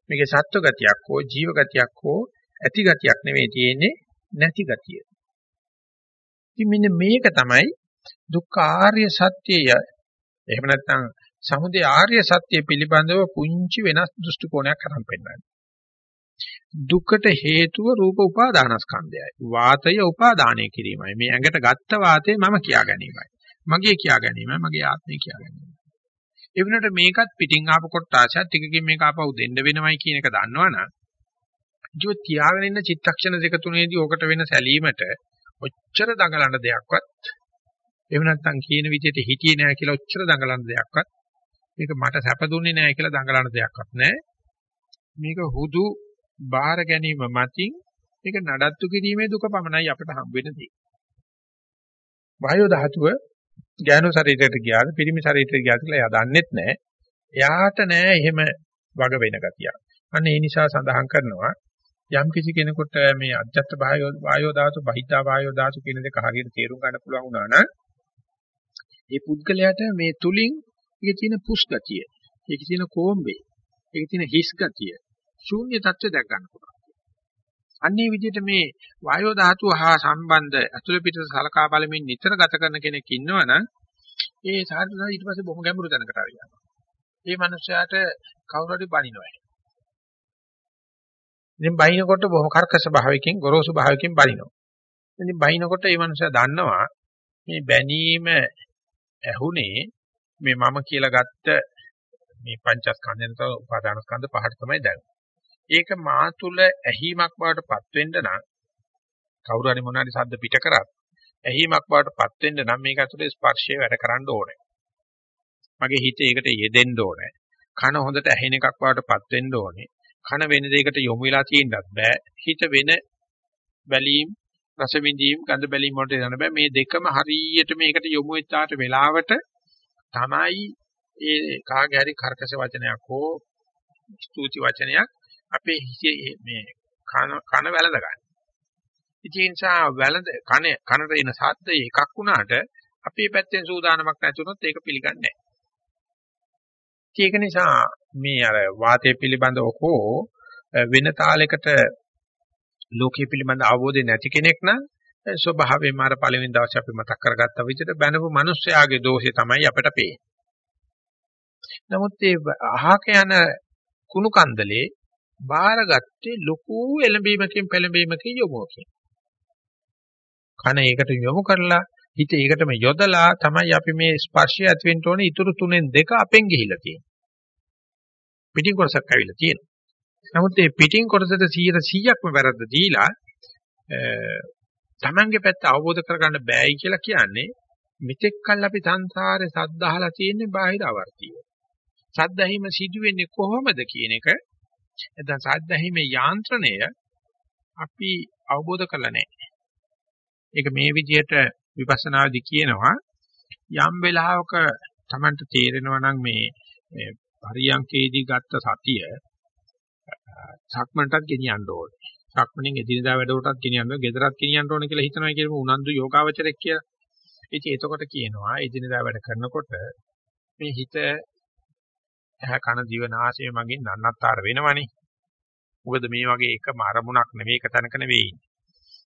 මේකේ සත්ව ගතියක් හෝ ජීව ගතියක් හෝ ඇති ගතියක් නෙවෙයි තියෙන්නේ නැති ගතිය. ඉතින් මෙන්න මේක තමයි දුක්ඛ ආර්ය සත්‍යය. එහෙම නැත්නම් සමුදය ආර්ය සත්‍ය පිළිබඳව පුංචි වෙනස් දෘෂ්ටි කෝණයක් අරන් පෙන්නන්නේ. දුකට හේතුව රූප උපාදානස්කන්ධයයි. වාතය උපාදානය කිරීමයි. මේ ඇඟට ගත්ත වාතය මම කියා ගැනීමයි. මගේ කියා ගැනීමයි මගේ ආත්මය කියා ගැනීමයි. ඒ වෙනකොට මේකත් පිටින් ආපු කොටාසත් ටිකකින් මේක ආපහු දෙන්න වෙනවයි කියන එක දන්නවනම් ජීව තියාගෙන ඉන්න චිත්තක්ෂණ දෙක තුනේදී ඔකට වෙන සැලීමට ඔච්චර දඟලන දෙයක්වත් එහෙම නැත්නම් කියන විදිහට හිතියේ නෑ කියලා ඔච්චර දඟලන දෙයක්වත් මේක මට සැප දුන්නේ නෑ කියලා දඟලන දෙයක්වත් නෑ මේක හුදු බාර ගැනීම මතින් මේක නඩත්තු කිරීමේ දුක පමණයි අපිට හම්බ වෙන දේ. වායෝ ධාතුව ඥාන ශරීරයට ගියාද පිරිමි ශරීරයට ගියාද කියලා එයා දන්නෙත් නැහැ. එයාට නෑ එහෙම වග වෙන ගතියක්. අන්න ඒ නිසා සඳහන් කරනවා යම් කිසි කෙනෙකුට මේ අජත්ත වායෝ ධාතු බහිද්ධා වායෝ ධාතු කියන දෙක හරියට තේරුම් ගන්න පුළුවන් වුණා නම් ඒ පුද්ගලයාට මේ තුලින් ඒකේ තියෙන පුස් ගතිය, ඒකේ තියෙන කෝම්බේ, ඒකේ තියෙන හිස් ගතිය, ශූන්‍ය தත්ත්වය දැක් ගන්න පුළුවන්. අන්නේ විදිහට මේ වායෝ ධාතුව හා සම්බන්ධ අතුල පිටත සලකා බලමින් නිතර ගත කරන කෙනෙක් ඉන්නවනම් ඒ සාධුසා ඊට පස්සේ බොහොම ගැඹුරු තැනකට ආවියනවා. ඒ මනුස්සයාට කවුරු හරි බනිනවා. ඉතින් බයිනකොට බොහොම කර්කශ භාවයකින් ගොරෝසු භාවයකින් බනිනවා. ඉතින් බයිනකොට මේ මනුස්සයා දන්නවා මේ බැනීම ඇහුනේ මේ මම කියලා ගත්ත මේ පංචස්කන්ධ නැත්නම් උපාදානස්කන්ධ පහට තමයි දැනෙන්නේ. ඒක මා තුල ඇහිමක් බවට පත් වෙන්න නම් කවුරු හරි මොනාරි ශබ්ද පිට කරත් ඇහිමක් බවට පත් වෙන්න නම් මේක ඇතුලේ ස්පර්ශය වැඩ කරන්න ඕනේ. මගේ හිතේ ඒකට යෙදෙන්න ඕනේ. කන හොඳට ඇහෙන එකක් බවට පත් වෙන්න ඕනේ. කන වෙන දෙයකට යොමු වෙලා තියෙන්නත් බෑ. හිත වෙන බැලීම් රස විඳීම් ගඳ බැලීම් වලට යන්න බෑ මේ දෙකම හරියට මේකට යොමු වෙච්චාට වෙලාවට තමයි ඒ කාගේ හරි කර්කශ වචනයක් හෝ ස්තුති වචනයක් අපේ හිතේ මේ කන කන වැළඳ ගන්න. ඉතින් ඒ නිසා වැළඳ කන කනට එන ශබ්ද එකක් වුණාට අපේ පැත්තෙන් සූදානමක් නැතුනොත් ඒක පිළිගන්නේ නැහැ. ඒක නිසා මේ අර වාතය පිළිබඳව හෝ වෙන තාලයකට ලෝකයේ පිළිබඳ අවබෝධය නැති කෙනෙක් නම් ස්වභාවයෙන්ම අර පළවෙනි දවසේ අපි මතක් කරගත්ත විදිහට බැනපු මිනිස්යාගේ දෝෂේ තමයි අපිට පේන්නේ. නමුත් ඒ අහක යන කුණු කන්දලේ බාරගත්තේ ලොකු එළඹීමකින් පෙළඹීමකින් යොමුවකින්. කන ඒකට යොමු කරලා හිත ඒකටම යොදලා තමයි අපි මේ ස්පර්ශය ඇති වෙන්න ඕනේ ඊටු තුනෙන් දෙක අපෙන් ගිහිලා තියෙන්නේ. පිටින් කොටසක් ඇවිල්ලා තියෙනවා. නමුත් මේ පිටින් කොටසට 100%ක්ම වැරද්ද දීලා තමන්ගේ පැත්ත අවබෝධ කරගන්න බෑයි කියලා කියන්නේ මෙතෙක් කල් අපි සංසාරේ සද්දාහලා තියෙන්නේ බාහිර ආවර්තිය. සද්දැහිම සිදු වෙන්නේ කොහොමද කියන එක නැත්නම් සද්දැහිමේ යාන්ත්‍රණය අපි අවබෝධ කරලා නැහැ. ඒක මේ විදිහට විපස්සනාදී කියනවා යම් වෙලාවක Tamanට තේරෙනවා නම් මේ පරියන්කේදී ගත්ත සතිය සක්මන්ටත් ගෙනියන්න ඕනේ. සක්මණෙන් එදිනදා වැඩවලටත් ගෙනියන්න ඕනේ, ගෙදරත් ගෙනියන්න ඕනේ කියලා හිතනවා කියලම උනන්දු යෝගාවචරයක් කියලා. ඉතින් එතකොට කියනවා එදිනදා වැඩ කරනකොට මේ හිත ඇහ කන දිව නාසය මගින් නන්නත්තර වෙනවනේ. මොකද මේ වගේ එකම අරමුණක් නෙවෙයි එක තැනක නෙවෙයි.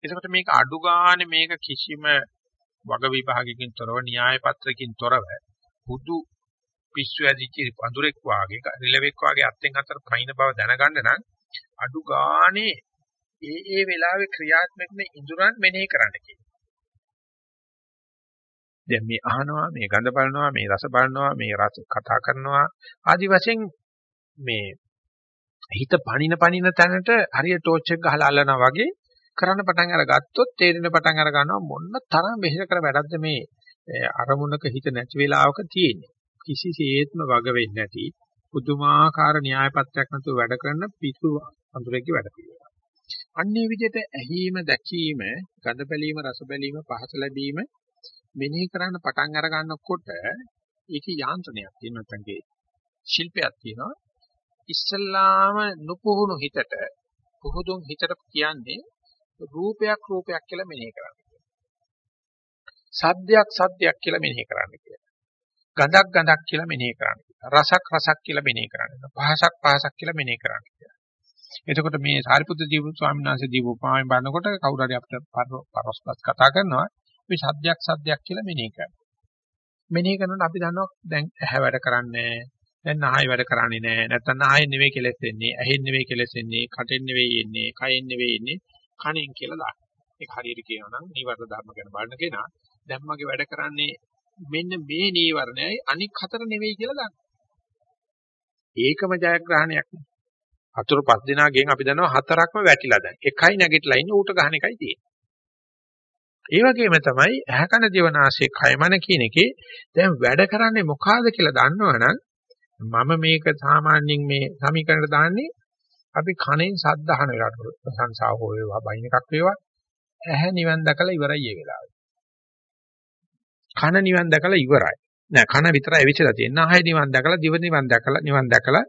එතකොට මේක අඩු ගානේ මේක කිසිම වග විභාගයකින් තොරව න්‍යාය පත්‍රකින් තොරව හුදු පිස්සු ඇදිච්ච වඳුරෙක් වාගේ රිලෙවෙක් වාගේ අත්ෙන් අතට පයින් බව දැනගන්න නම් අඩු ගානේ ඒ ඒ වෙලාවේ ක්‍රියාත්මක වෙන ඉඳුරන් මෙනෙහි කරන්න කියනවා. දැන් මේ අහනවා මේ ගඳ බලනවා මේ රස බලනවා මේ රස කතා කරනවා ආදි වශයෙන් මේ හිත පණින පණින තැනට හරිය ටෝච් එක ගහලා අල්ලනවා වගේ කරන්න පටන් අරගත්තොත් තේරෙන පටන් අර ගන්නවා මොන්න තරම් වෙහෙස කර වැඩක්ද මේ අරමුණක හිත නැති වෙලාවක තියෙන්නේ. කිසිසේත්ම වග වෙන්නේ නැති පුදුමාකාර න්‍යායපත්‍යක් නැතුව වැඩ කරන පිසු අඳුරේක වැඩ පිළිවෙල. අන්නේ විදිහට ඇහිීම දැකීම ගඳ බැලීම රස බැලීම පහස ලැබීම මෙනෙහි කරන්න පටන් අර ගන්නකොට ඒකේ යාන්ත්‍රණයක් තියෙනවා නැත්නම් ශිල්පයක් තියෙනවා ඉස්සල්ලාම නුපුහුණු හිතට පුහුදුන් හිතට කියන්නේ රූපයක් රූපයක් කියලා මෙනෙහි කරන්න. සද්දයක් සද්දයක් කියලා මෙනෙහි කරන්න කියලා. ගඳක් ගඳක් කියලා මෙනෙහි කරන්න. රසක් රසක් කියලා මෙනෙහි කරන්න. පහසක් පහසක් කියලා මෙනෙහි කරන්න කියලා. එතකොට මේ සාරිපුත්‍ර දීපු ස්වාමීන් වහන්සේ දීපු උපමාවෙන් බලනකොට කවුරු හරි අපිට පරස්පස් කතා කරනවා මේ සද්දයක් සද්දයක් කියලා මෙනෙහි කරනවා. මෙනෙහි කරනකොට අපි දන්නවා දැන් ඇහැ වැඩ කරන්නේ දැන් නහය වැඩ කරන්නේ නැහැ. නැත්නම් නහයෙන් නෙවෙයි කෙලස් වෙන්නේ, ඇහෙන් නෙවෙයි කෙලස් වෙන්නේ, කටෙන් නෙවෙයි එන්නේ, කයෙන් නෙවෙයි එන්නේ, කණෙන් කියලා දාන්න. ඒක හරියට කියනවා නම් නීවරණ ධර්ම ගැන බලන කෙනා දැන් මගේ වැඩ කරන්නේ මෙන්න මේ නීවරණයයි අනික් හතර නෙවෙයි කියලා දාන්න. ඒකම ජයග්‍රහණයක් නේ. හතර පහ දිනාගෙන් අපි දන්නවා හතරක්ම වැටිලා දැන්. එකයි නැගිටලා ඉන්නේ ඌට ගහන එකයි තියෙන්නේ. ඒ වගේම තමයි ඇහැකන දිවනාශයේ කයමන කියන එකේ දැන් වැඩ කරන්නේ මොකಾದ කියලා දන්නවනම් මම මේක සාමාන්‍යයෙන් මේ සමීකරණයට දාන්නේ අපි කණෙන් සද්ද අහන වෙලාවට ප්‍රශංසාව හෝ වේවා බයින් එකක් වේවා ඇහැ නිවන් දැකලා ඉවරයි ඒ වෙලාවේ. කන නිවන් දැකලා ඉවරයි. නෑ කන විතරයි වෙච්චලා තියෙන්නේ. ආහය නිවන් දැකලා දිව නිවන් දැකලා නිවන් දැකලා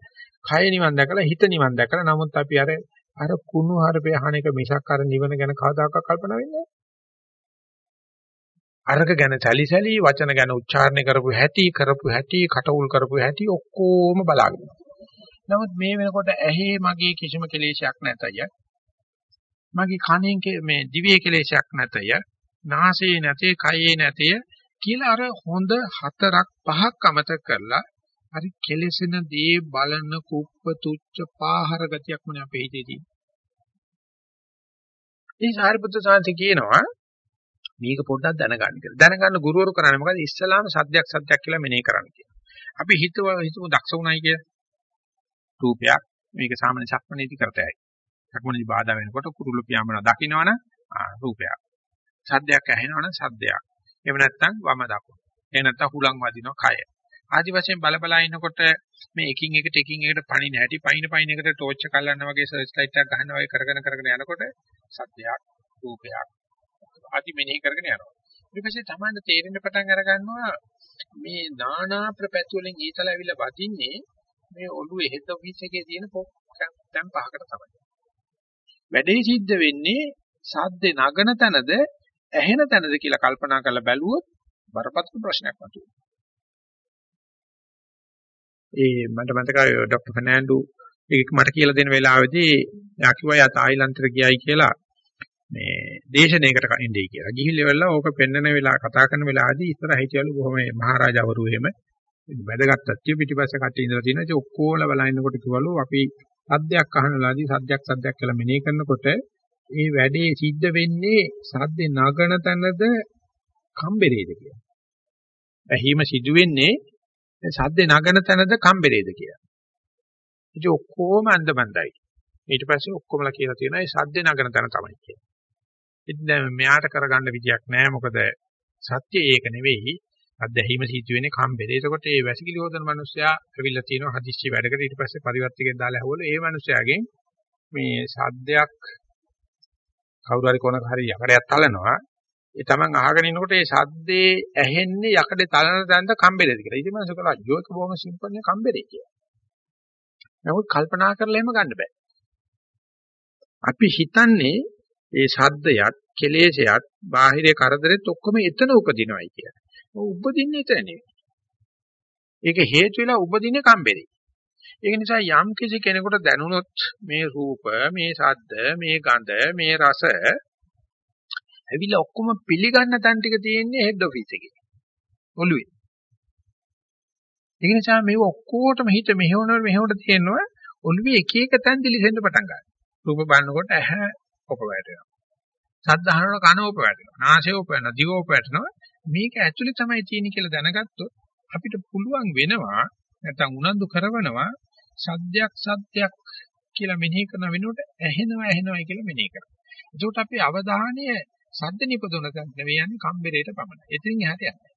කය නිවන් දැකලා හිත නිවන් දැකලා නමුත් අපි අර අර කුණු හරපේ අහන එක මිසක් අර නිවන ගැන කවදාකවත් කල්පනා වෙන්නේ නෑ. අරක ගැන සැලිසැලි වචන ගැන උච්චාරණය කරපු හැටි කරපු හැටි කටවුල් කරපු හැටි ඔක්කොම බලාගෙන. නමුත් මේ වෙනකොට ඇහි මගේ කිසිම කෙලෙසයක් නැතය. මගේ කනෙන් මේ දිවේ කෙලෙසයක් නැතය. නාසයේ නැතේ, කයේ නැතේ කියලා අර හොඳ හතරක් පහක් අමතක කරලා හරි කෙලෙසෙන දේ බලන කුප්ප තුච්ච පාහර ගතියක් මොනේ අපේ හිතේ තියෙන්නේ. ඒ සාරිපුත්‍ර සාන්ති කියනවා මේක පොඩ්ඩක් දැනගන්න කියලා. දැනගන්න ගුරුවරු කරන්නේ මොකද? ඉස්සලාම සද්දයක් සද්දයක් කියලා මෙනෙහි කරන්න කියලා. අපි හිතුව හිතමු දක්ෂ උනායි කියලා. රූපයක් මේක සාමාන්‍ය සක්මනේදී කරතයි. සක්මනේදී බාධා වෙනකොට කුරුළු පියාඹන දකින්නවනම් රූපයක්. සද්දයක් ඇහෙනවනම් සද්දයක්. එහෙම නැත්නම් වම දකුණ. එහෙම නැත්නම් හුලං වදිනවා කය. ආදි වශයෙන් බල බල ඉන්නකොට මේ එකින් එකට එකින් එකට පණින හැටි පයින් පයින් එකට ටෝච් එක අල්ලන්න වගේ සර්ච් ලයිට් එකක් ගහනවා වගේ කරගෙන කරගෙන යනකොට සද්දයක් රූපයක් අති මෙනෙහි කරගෙන යනවා. ඊට පස්සේ තමයි තේරෙන්න පටන් අර ගන්නවා මේ නානා ප්‍රපැති වලින් ඊතල ඇවිල්ලා වදින්නේ මේ ඔළුවේ හෙද ඔෆිස් එකේ තියෙන පොක් දැන් පහකට තමයි. වැඩේ සිද්ධ වෙන්නේ සද්දේ නගන තැනද ඇහෙන තැනද කියලා කල්පනා කරලා බැලුවොත් බරපතල ප්‍රශ්නයක් මතුවේ. ඒ මට මතකයි ડોක්ටර් ෆර්නෑන්ඩෝ ඒක මට කියලා දෙන වෙලාවේදී යා කිව්වා යා තායිලන්තෙට ගියයි කියලා. මේ දේශනයකට ඉඳී කියලා. ගිහිල්ලා ඕක පෙන්නන වෙලාව කතා කරන වෙලාවේදී ඉස්සර හිටියලු බොහොම මහරජාවරු එහෙම වැදගත් අත්‍ය පිටිපස්ස කට්ටිය ඉඳලා තියෙනවා. ඒ ඔක්කොල බලනකොට කිව්වලු අපි සද්දයක් අහන වෙලාවේදී සද්දයක් සද්දයක් කියලා මෙනෙහි කරනකොට ඒ වැඩේ සිද්ධ වෙන්නේ සද්දේ නගන තැනද කම්බරේද කියලා. ඇහිම සිදු වෙන්නේ සද්දේ නගන තැනද කම්බරේද කියලා. ඉතින් ඔක්කොම අන්දමන්දයි. ඊට පස්සේ ඔක්කොමලා කියලා තියෙනවා ඒ සද්දේ නගන තැන තමයි කියලා. ඉතින් දැන් මෙයාට කරගන්න විදියක් නැහැ මොකද සත්‍ය ඒක නෙවෙයි අත්දැකීම සිද්ධ වෙන්නේ කම්බෙද. ඒකට මේ වැසිකිලි හොදන මිනිස්සයා ඇවිල්ලා තියෙනවා හදිස්සි වැඩකට ඊට පස්සේ පරිවර්තකයෙන් දාලා ඇහුවල ඒ මිනිස්සයාගෙන් මේ සද්දයක් කවුරු හරි කොනක හරි යකඩයක් තලනවා. ඒ තමන් අහගෙන ඉනකොට ඒ සද්දේ ඇහෙන්නේ යකඩේ තලන තැනද කම්බෙලේද කියලා. ඉතින් මම සකලා අයියෝ ඒක බොහොම සිම්පල් නේ කම්බෙලේ කියලා. නමුත් කල්පනා කරලා එහෙම ගන්න බෑ. අපි හිතන්නේ ඒ ශබ්දයක්, කෙලෙසයක්, බාහිර කරදරෙත් ඔක්කොම එතන උපදිනවයි කියලා. උපදින්නේ එතන නෙවෙයි. ඒක හේතු වෙලා උපදින්නේ කම්බෙරේ. ඒක නිසා යම් කිසි කෙනෙකුට දැනුණොත් මේ රූප, මේ ශබ්ද, මේ ගඳ, මේ රස ඇවිල්ලා ඔක්කොම පිළිගන්න තැන් ටික තියෙන්නේ හෙඩ් ඔෆිස් එකේ. ඔළුවේ. ඒ නිසා මේ ඔක්කොටම හිත මෙහෙවනවල මෙහෙවට තියෙනවා ඔළුවේ එක එක තැන් දිලිසෙන්න පටන් ගන්නවා. රූප බලනකොට ඇහැ ඔප වැටෙනවා. ශබ්ද අහනකොට කන ඔප වැටෙනවා. නාසය ඔප වෙනවා. දිව ඔප වැටෙනවා. මේක ඇතුලේ තමයි තියෙන්නේ කියලා දැනගත්තොත් අපිට පුළුවන් වෙනවා නැත්නම් උනන්දු කරවනවා සද්දයක් සද්දයක් කියලා මෙනෙහි කරන වෙනුවට ඇහෙනවා ඇහෙනවායි කියලා මෙනෙහි කරනවා. ඒකට අපි අවධානය සද්ද නිපදවන තැන නෙවෙයි යන්නේ කම්බරේට පමණයි. එතනින් එහාට යන්නේ.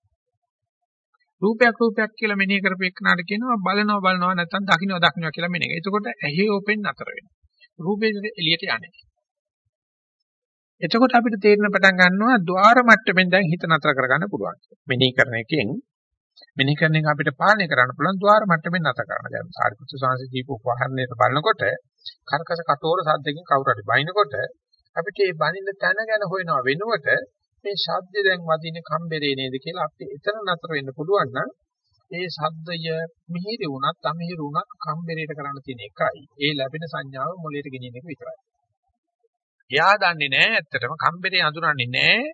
රූපයක් රූපයක් කියලා මෙනෙහි කරපේකනාට කියනවා බලනවා බලනවා නැත්නම් දකින්නවා දකින්නවා කියලා මෙනෙහි. එතකොට ඇහි ඕපෙන් නතර වෙනවා. රූපේ එළියට යන්නේ. එතකොට අපිට තේරෙන පටන් ගන්නවා ద్వාර මට්ටමින් දැන් හිත නතර කරගන්න පුළුවන්. මෙනෙහි කරන එකෙන් මෙනෙහි කරන එක අපිට පාලනය කරන්න පුළුවන් ద్వාර මට්ටමින් නතර කරන්න. දැන් සාරිපුත්‍ර සාංශී දීප උපහරණයට බලනකොට කර්කස කටෝර සද්දකින් කවුරු හරි බයිනකොට අපිට මේ බනින්න තැන ගැන හොයනවා වෙනුවට මේ ශබ්ද දැන් වදින කම්බරේ නේද කියලා අපිට එතන නතර වෙන්න පුළුවන් නම් ඒ ශබ්දය මිහිරි වුණත් අමිහිරි වුණත් කම්බරේට කරන්න තියෙන එකයි. ඒ ලැබෙන සංඥාව මොළයට ගෙනියන එක විතරයි. එයා දන්නේ නැහැ ඇත්තටම කම්බරේ අඳුරන්නේ නැහැ.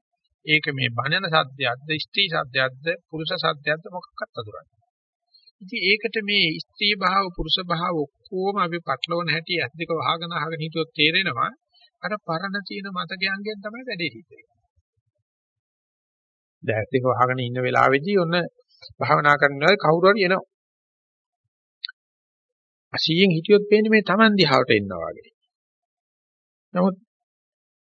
ඒක මේ බණන සද්දයක්ද, ස්ත්‍රී සද්දයක්ද, පුරුෂ සද්දයක්ද මොකක්වත් අඳුරන්නේ. ඉතින් ඒකට මේ ස්ත්‍රී භාව, පුරුෂ භාව ඔක්කොම අපි පටලවන හැටි ඇස් දෙක වහගෙන අහගෙන හිටියොත් තේරෙනවා අර පරණ තියෙන මතකයන්ගෙන් තමයි වැඩේ හිතේ. දැස් දෙක වහගෙන ඉන්න වෙලාවේදී ඔන්න භාවනා කරනවා කවුරු හරි එනවා. අසියෙන් හිටියොත් පේන්නේ මේ Taman දිහාවට එනවා වගේ. නමුත්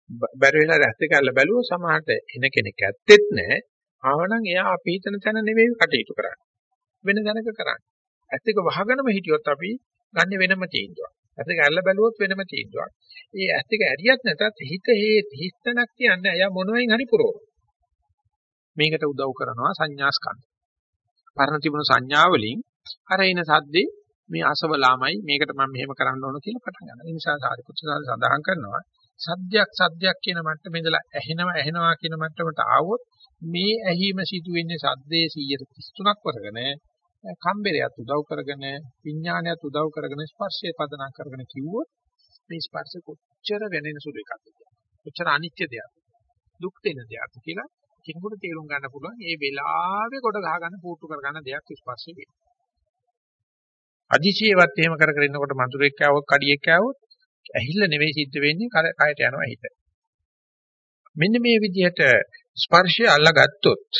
බැරි වෙලා රැස් දෙක අල්ල බැලුවොත් සමහරට එන කෙනෙක් ඇත්තෙත් නැහැ. ආවනම් එයා අපි හිතන තැන නෙවෙයි කටයුතු කරන්නේ. වෙන දැනක කරන්නේ. ඇස් දෙක වහගෙනම හිටියොත් අපි ගන්න වෙනම තීන්දුවක්. ඇස් දෙක අල්ල බැලුවොත් වෙනම තීන්දුවක්. ඒ ඇස් දෙක ඇරියත් නැතත් හිත හේ හිස්තනක් කියන්නේ එයා මොනවෙන් හරි පුරවන. මේකට උදව් කරනවා සංඥා ස්කන්ධ. පරණ තිබුණු සංඥා වලින් අර එන සද්දේ මේ අසවලාමයි මේකට මම මෙහෙම කරන්න ඕන කියලා පටන් ගන්නවා. ඒ නිසා සාරිපුත්‍ර සඳහන් කරනවා සද්දයක් සද්දයක් කියන මට්ටමේ ඉඳලා ඇහෙනවා ඇහෙනවා කියන මට්ටමට ආවොත් මේ ඇහිම සිදු වෙන්නේ සද්දේ 133ක් වරගෙන කම්බරයත් උදව් කරගෙන විඥානයත් උදව් කරගෙන ස්පර්ශය පදනම් කරගෙන කිව්වොත් මේ ස්පර්ශ කොච්චර වෙනෙන සුළු එකක්ද කොච්චර අනිත්‍ය දෙයක්ද දුක් දෙන දෙයක්ද කියලා කෙනෙකුට තේරුම් ගන්න පුළුවන් මේ වෙලාවේ කොට ගහ ගන්න පුටු කර ගන්න දෙයක් ස්පර්ශය වෙන්නේ. අදිශියවත් එහෙම කර කර ඉන්නකොට මధుරෙක් ආවොත් කඩියෙක් ආවොත් ඇහිල්ල නෙවෙයි සිද්ධ වෙන්නේ කයට යනවා හිත. මෙන්න මේ විදිහට ස්පර්ශය අල්ලගත්තොත්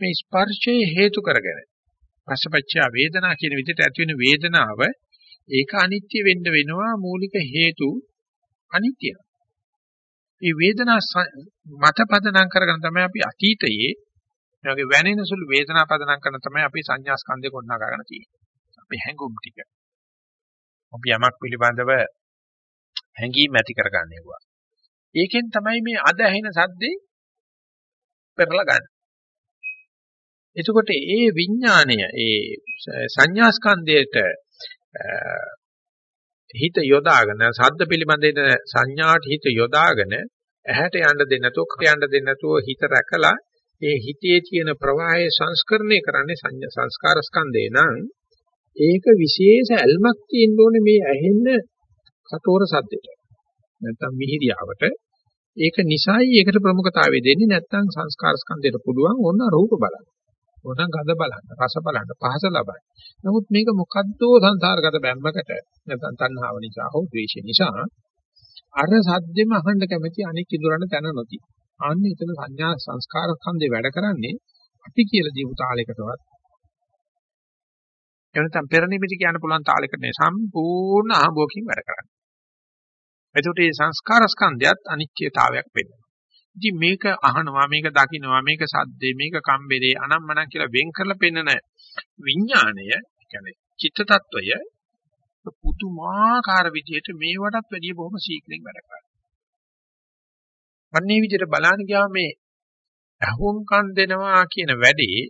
මේ ස්පර්ශයේ හේතු කරගෙන පස්සපච්චය වේදනා කියන විදිහට ඇති වෙන වේදනාව ඒක අනිත්‍ය වෙන්න වෙනවා මූලික හේතු අනිත්‍යයි. මේ වේදනා මත පදනම් කරගෙන තමයි අපි අතීතයේ මේ වගේ වැනෙන සුළු වේදනා පදනම් කරන තමයි අපි සංඥා ස්කන්ධේ කොටනා ගන්න තියෙන්නේ. අපි හැඟුම් ටික. අපි යමක් පිළිබඳව හැඟීම් ඇති කරගන්නවා. ඒකෙන් තමයි මේ අද ඇහෙන සද්දේ පෙරලා ගන්න. එතකොට ඒ විඥාණය ඒ සංඥා ස්කන්ධයට හිත යොදාගෙන සද්ද පිළිබඳ සංඥාට හිත යොදාගෙන ඇහැට යන්න දෙන්නේ නැතුව කට යන්න දෙන්නේ නැතුව හිත රැකලා ඒ හිතේ තියෙන ප්‍රවාහය සංස්කරණය කරන්නේ සංස්කාර ස්කන්ධේ නම් ඒක විශේෂ ඇල්මක් තියෙන්න ඕනේ මේ ඇහෙන්න කටෝර සද්දෙට. නැත්තම් මිහිරියාවට. ඒක නිසායි ඒකට ප්‍රමුඛතාවය දෙන්නේ නැත්තම් සංස්කාර ස්කන්ධයට පුළුවන් ඕන රූප බලන්න. ඕන ගඳ බලන්න, රස බලන්න, පහස ලබන්න. නමුත් මේක මොකද්දෝ සංසාරගත බැම්මකට නැත්තම් තණ්හාව නිසා හෝ ද්වේෂය නිසා අර සද්දෙම අහන්න කැමති අනික් ඉදරන්න තැන නොති. අන්නේ එතන සංඥා සංස්කාර ස්කන්ධේ වැඩ කරන්නේ අපි කියලා දීපු තාලයකටවත් එනතම් පෙර නිමිති කියන්න පුළුවන් තාලයකට නේ සම්පූර්ණ අහඹෝකින් වැඩ කරන්නේ. එතකොට මේ සංස්කාර ස්කන්ධයත් අනිත්‍යතාවයක් වෙනවා. ඉතින් මේක අහනවා මේක දකින්නවා මේක සද්දේ මේක කම්බරේ අනම්මනම් කියලා වෙන් කරලා පෙන්නන විඥාණය කියන්නේ චිත්ත tattවය පුදුමාකාර විදිහට මේවටත් වැඩිය බොහොම ශීක්‍රයෙන් වැඩ කරනවා. අන්නේ විදිහට බලන්න ගියාම මේ අහුම්කම් දෙනවා කියන වැඩේ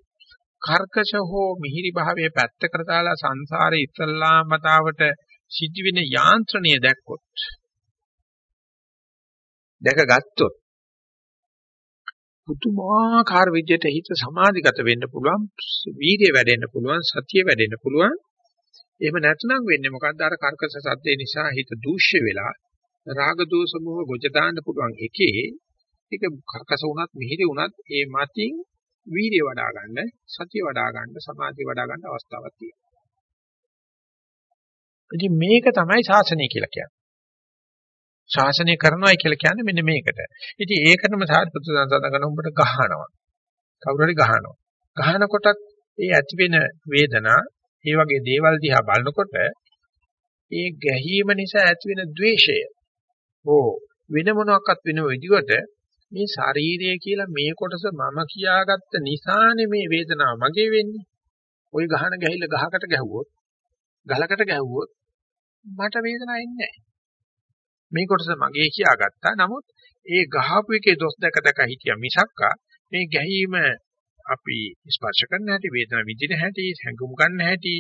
කර්කශ හෝ මිහිරි භාවයේ පැත්තකට දාලා සංසාරේ ඉස්සල්ලාම මතාවට සිදුවෙන යාන්ත්‍රණය දැක්කොත් දැකගත්තොත් පුදුමාකාර විදිහට හිත සමාධිගත වෙන්න පුළුවන් වීර්යය වැඩෙන්න පුළුවන් සතිය වැඩෙන්න පුළුවන්. එහෙම නැත්නම් වෙන්නේ මොකද්ද? අර කර්කශ සද්දේ නිසා හිත දූෂ්‍ය වෙලා රාග දෝෂ මොහ ගොජ දාන්න පුළුවන් එකේ ඒක කර්කශ වුණත් මිහිරි වුණත් ඒ මතින් වීර්යය වඩා ගන්න සතිය වඩා ගන්න සමාධිය වඩා ගන්න අවස්ථාවක් තියෙනවා. ඉතින් මේක තමයි ශාසනය කියලා කියන්නේ. ශාසනය කරනවායි කියලා කියන්නේ මෙන්න මේකට. ඉතින් ඒකටම සාරිපුත්‍ර සංසදන උඹට ගහනවා. කවුරු හරි ගහනවා. ගහනකොටත් ඒ ඇති වෙන වේදනා, ඒ වගේ දේවල් දිහා බලනකොට ඒ ගැහීම නිසා ඇති වෙන द्वේෂය. ඕ වෙන මොනවාක්වත් වෙන විදිහට මේ ශරීරය කියලා මේ කොටස මම කියාගත්ත නිසානේ මේ වේදනාව මගේ වෙන්නේ. ওই ගහන ගැහිල්ල ගහකට ගැහුවොත්, ගලකට ගැහුවොත් මට වේදනාවක් එන්නේ නැහැ. මේ කොටස මගේ කියාගත්තා. නමුත් ඒ ගහපු එකේ දොස් දැක දැක හිටියා මිසක්කා මේ ගැහිම අපි ස්පර්ශ කරන්න හැටි, වේදනා විඳින හැටි, හැඟුම් ගන්න හැටි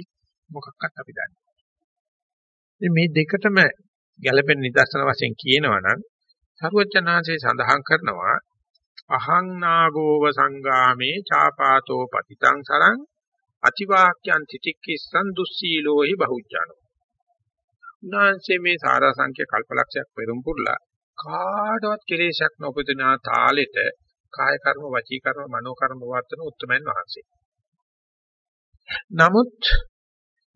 මොකක්වත් අපි දන්නේ මේ දෙකටම ගැළපෙන නිදර්ශන වශයෙන් කියනවා නම් සරුවචනාංශේ සඳහන් කරනවා අහං නාගෝව සංගාමේ ചാපාතෝ පතිතං සරං අතිවාක්‍යං තිතික්කිස්සං දුස්සීලෝහි බහුජනෝ උන්වහන්සේ මේ සාරාංශ්‍ය කල්පලක්ෂයක් පෙරම් පුරලා කාටවත් කෙලෙසක් නොපදින තාලෙට කාය කර්ම වචී කර්ම මනෝ කර්ම වර්තන උත්තමයන් වහන්සේ. නමුත්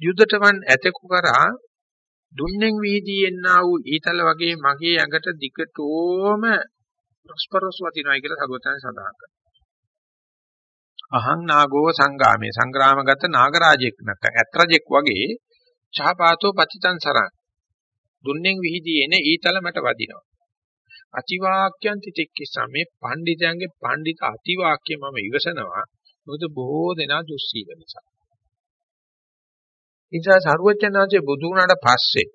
යුද්ධතවන් ඇතෙකු කරා දුන්නෙන් වීදී එන්නා වූ ඊතල වගේ මගේ ඇඟට දිගටම ප්‍රස්පරස් වදිනවා කියලා සගතයන් සඳහන් කරනවා. අහං නාගෝව සංගාමේ සංග්‍රාමගත නාගරාජෙක් නැත්නම් ඇත්රජෙක් වගේ ඡාපාතෝ පතිතං සරං දුන්නෙන් විහිදී එන ඊතල මට වදිනවා. අතිවාක්‍යං තිතික්කසා මේ පඬිතයන්ගේ පඬිත අතිවාක්‍ය මම ඉවසනවා. මොකද බොහෝ දෙනා දුස්සීල නිසා. ඉතින් සරුවචනාංශේ බුදු වුණාට පස්සේ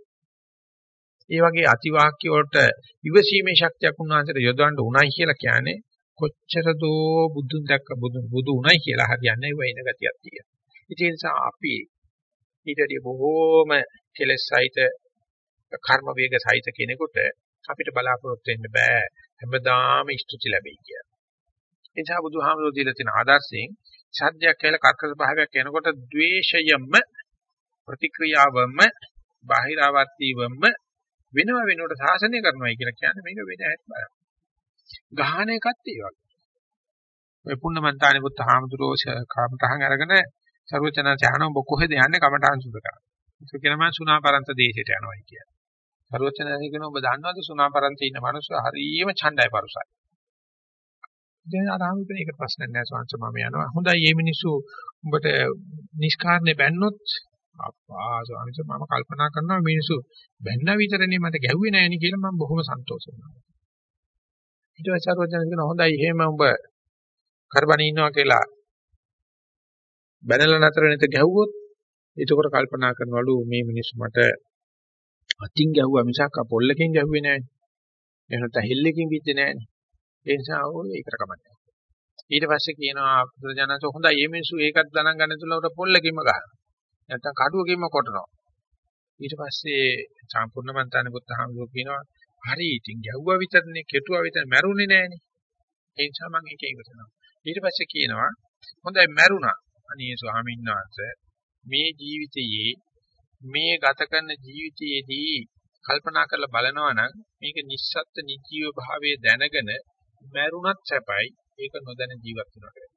ඒ වගේ අතිවාක්‍ය වලට ඉවසීමේ ශක්තියක් උන්වහන්සේට යොදවන්න උණයි කියලා කියන්නේ කොච්චර දෝ බුදුන් දැක්ක බුදු බුදු උණයි කියලා හරියන්නේ ඒ වෙන ගතියක් තියෙනවා. ඒ නිසා අපි ඊටදී බොහෝම කෙලෙස් සහිත කර්ම වේග සහිත කෙනෙකුට අපිට බලාපොරොත්තු වෙන්න බෑ හැමදාම ස්තුති ලැබෙයි කියලා. ඒ නිසා බුදුහාමුදුරුවෝ දීලා තියෙන ආදර්ශයෙන් සත්‍යයක් කියලා කර්කශ භාවයක් එනකොට ද්වේෂයම ප්‍රතික්‍රියාවම බාහිරවත්ීවම වෙනව වෙනකොට සාසනය කරනවායි කියලා කියන්නේ මේක වෙන හැටි බලන්න. ගහන එකත් ඒ වගේ. ඔය පුන්නමන්තානි පුත් හාමුදුරුවෝ කාමතහන් අරගෙන සර්වචන චහන ඔබ කොහෙද යන්නේ කමඨාන් සුද්ධ කරන්න. ඒක කියන මම සුණාපරන්ත දේශයට යනවා කියන්නේ. සර්වචනදී කියන ඔබ දන්නවද සුණාපරන්ත ඉන්න මිනිස්සු හරියම ඡණ්ඩයි පරුසයි. දැන් ආරාම කියන එක ප්‍රශ්නයක් නෑ ස්වාංශ මම යනවා. හොඳයි මේ මිනිස්සු උඹට නිෂ්කාරණේ බැන්නොත් අප්පා ස්වාමීන් මම කල්පනා කරනවා මිනිස්සු බැන්න විතරනේ මට ගැහුවේ නෑනේ කියලා මම බොහොම සන්තෝෂ වෙනවා. ඊට පස්සේ සර්වචන කියන හොඳයි එහෙම උඹ කරබනේ ඉන්නවා කියලා බැනලා නතර නැත ගැහුවොත් එතකොට කල්පනා කරනවලු මේ මිනිස්සු මට අතින් ගැහුවා මිසක් පොල්ලකින් ගැහුවේ නෑ. එහෙම නැත්නම් හෙල්ලකින් විද්ද නැහැනේ. ඒ නිසා ඕක ඒකට කමන්නේ. ඊට පස්සේ කියනවා බුදුජානක හොඳයි මේ මිනිස්සු ඒකත් ගණන් ගන්න තුලට පොල්ලකින්ම ගහනවා. නැත්නම් කඩුවකින්ම කොටනවා. ඊට පස්සේ සම්පූර්ණ මන්තානේ පුත්තහමෝ කියනවා හරි ඉතින් ගැහුවා විතරනේ කෙටුවා විතර මැරුණේ නෑනේ. ඒ නිසා මම ඒක ඉවසනවා. ඊට පස්සේ කියනවා හොඳයි මැරුණා. අනේ ස්වාමීන් වහන්සේ මේ ජීවිතයේ මේ ගත කරන ජීවිතයේදී කල්පනා කරලා බලනවා නම් මේක නිස්සත්ත්‍ය නිජීව භාවයේ දැනගෙන මැරුණත් සැපයි ඒක නොදැන ජීවත් වෙනවා කියලා.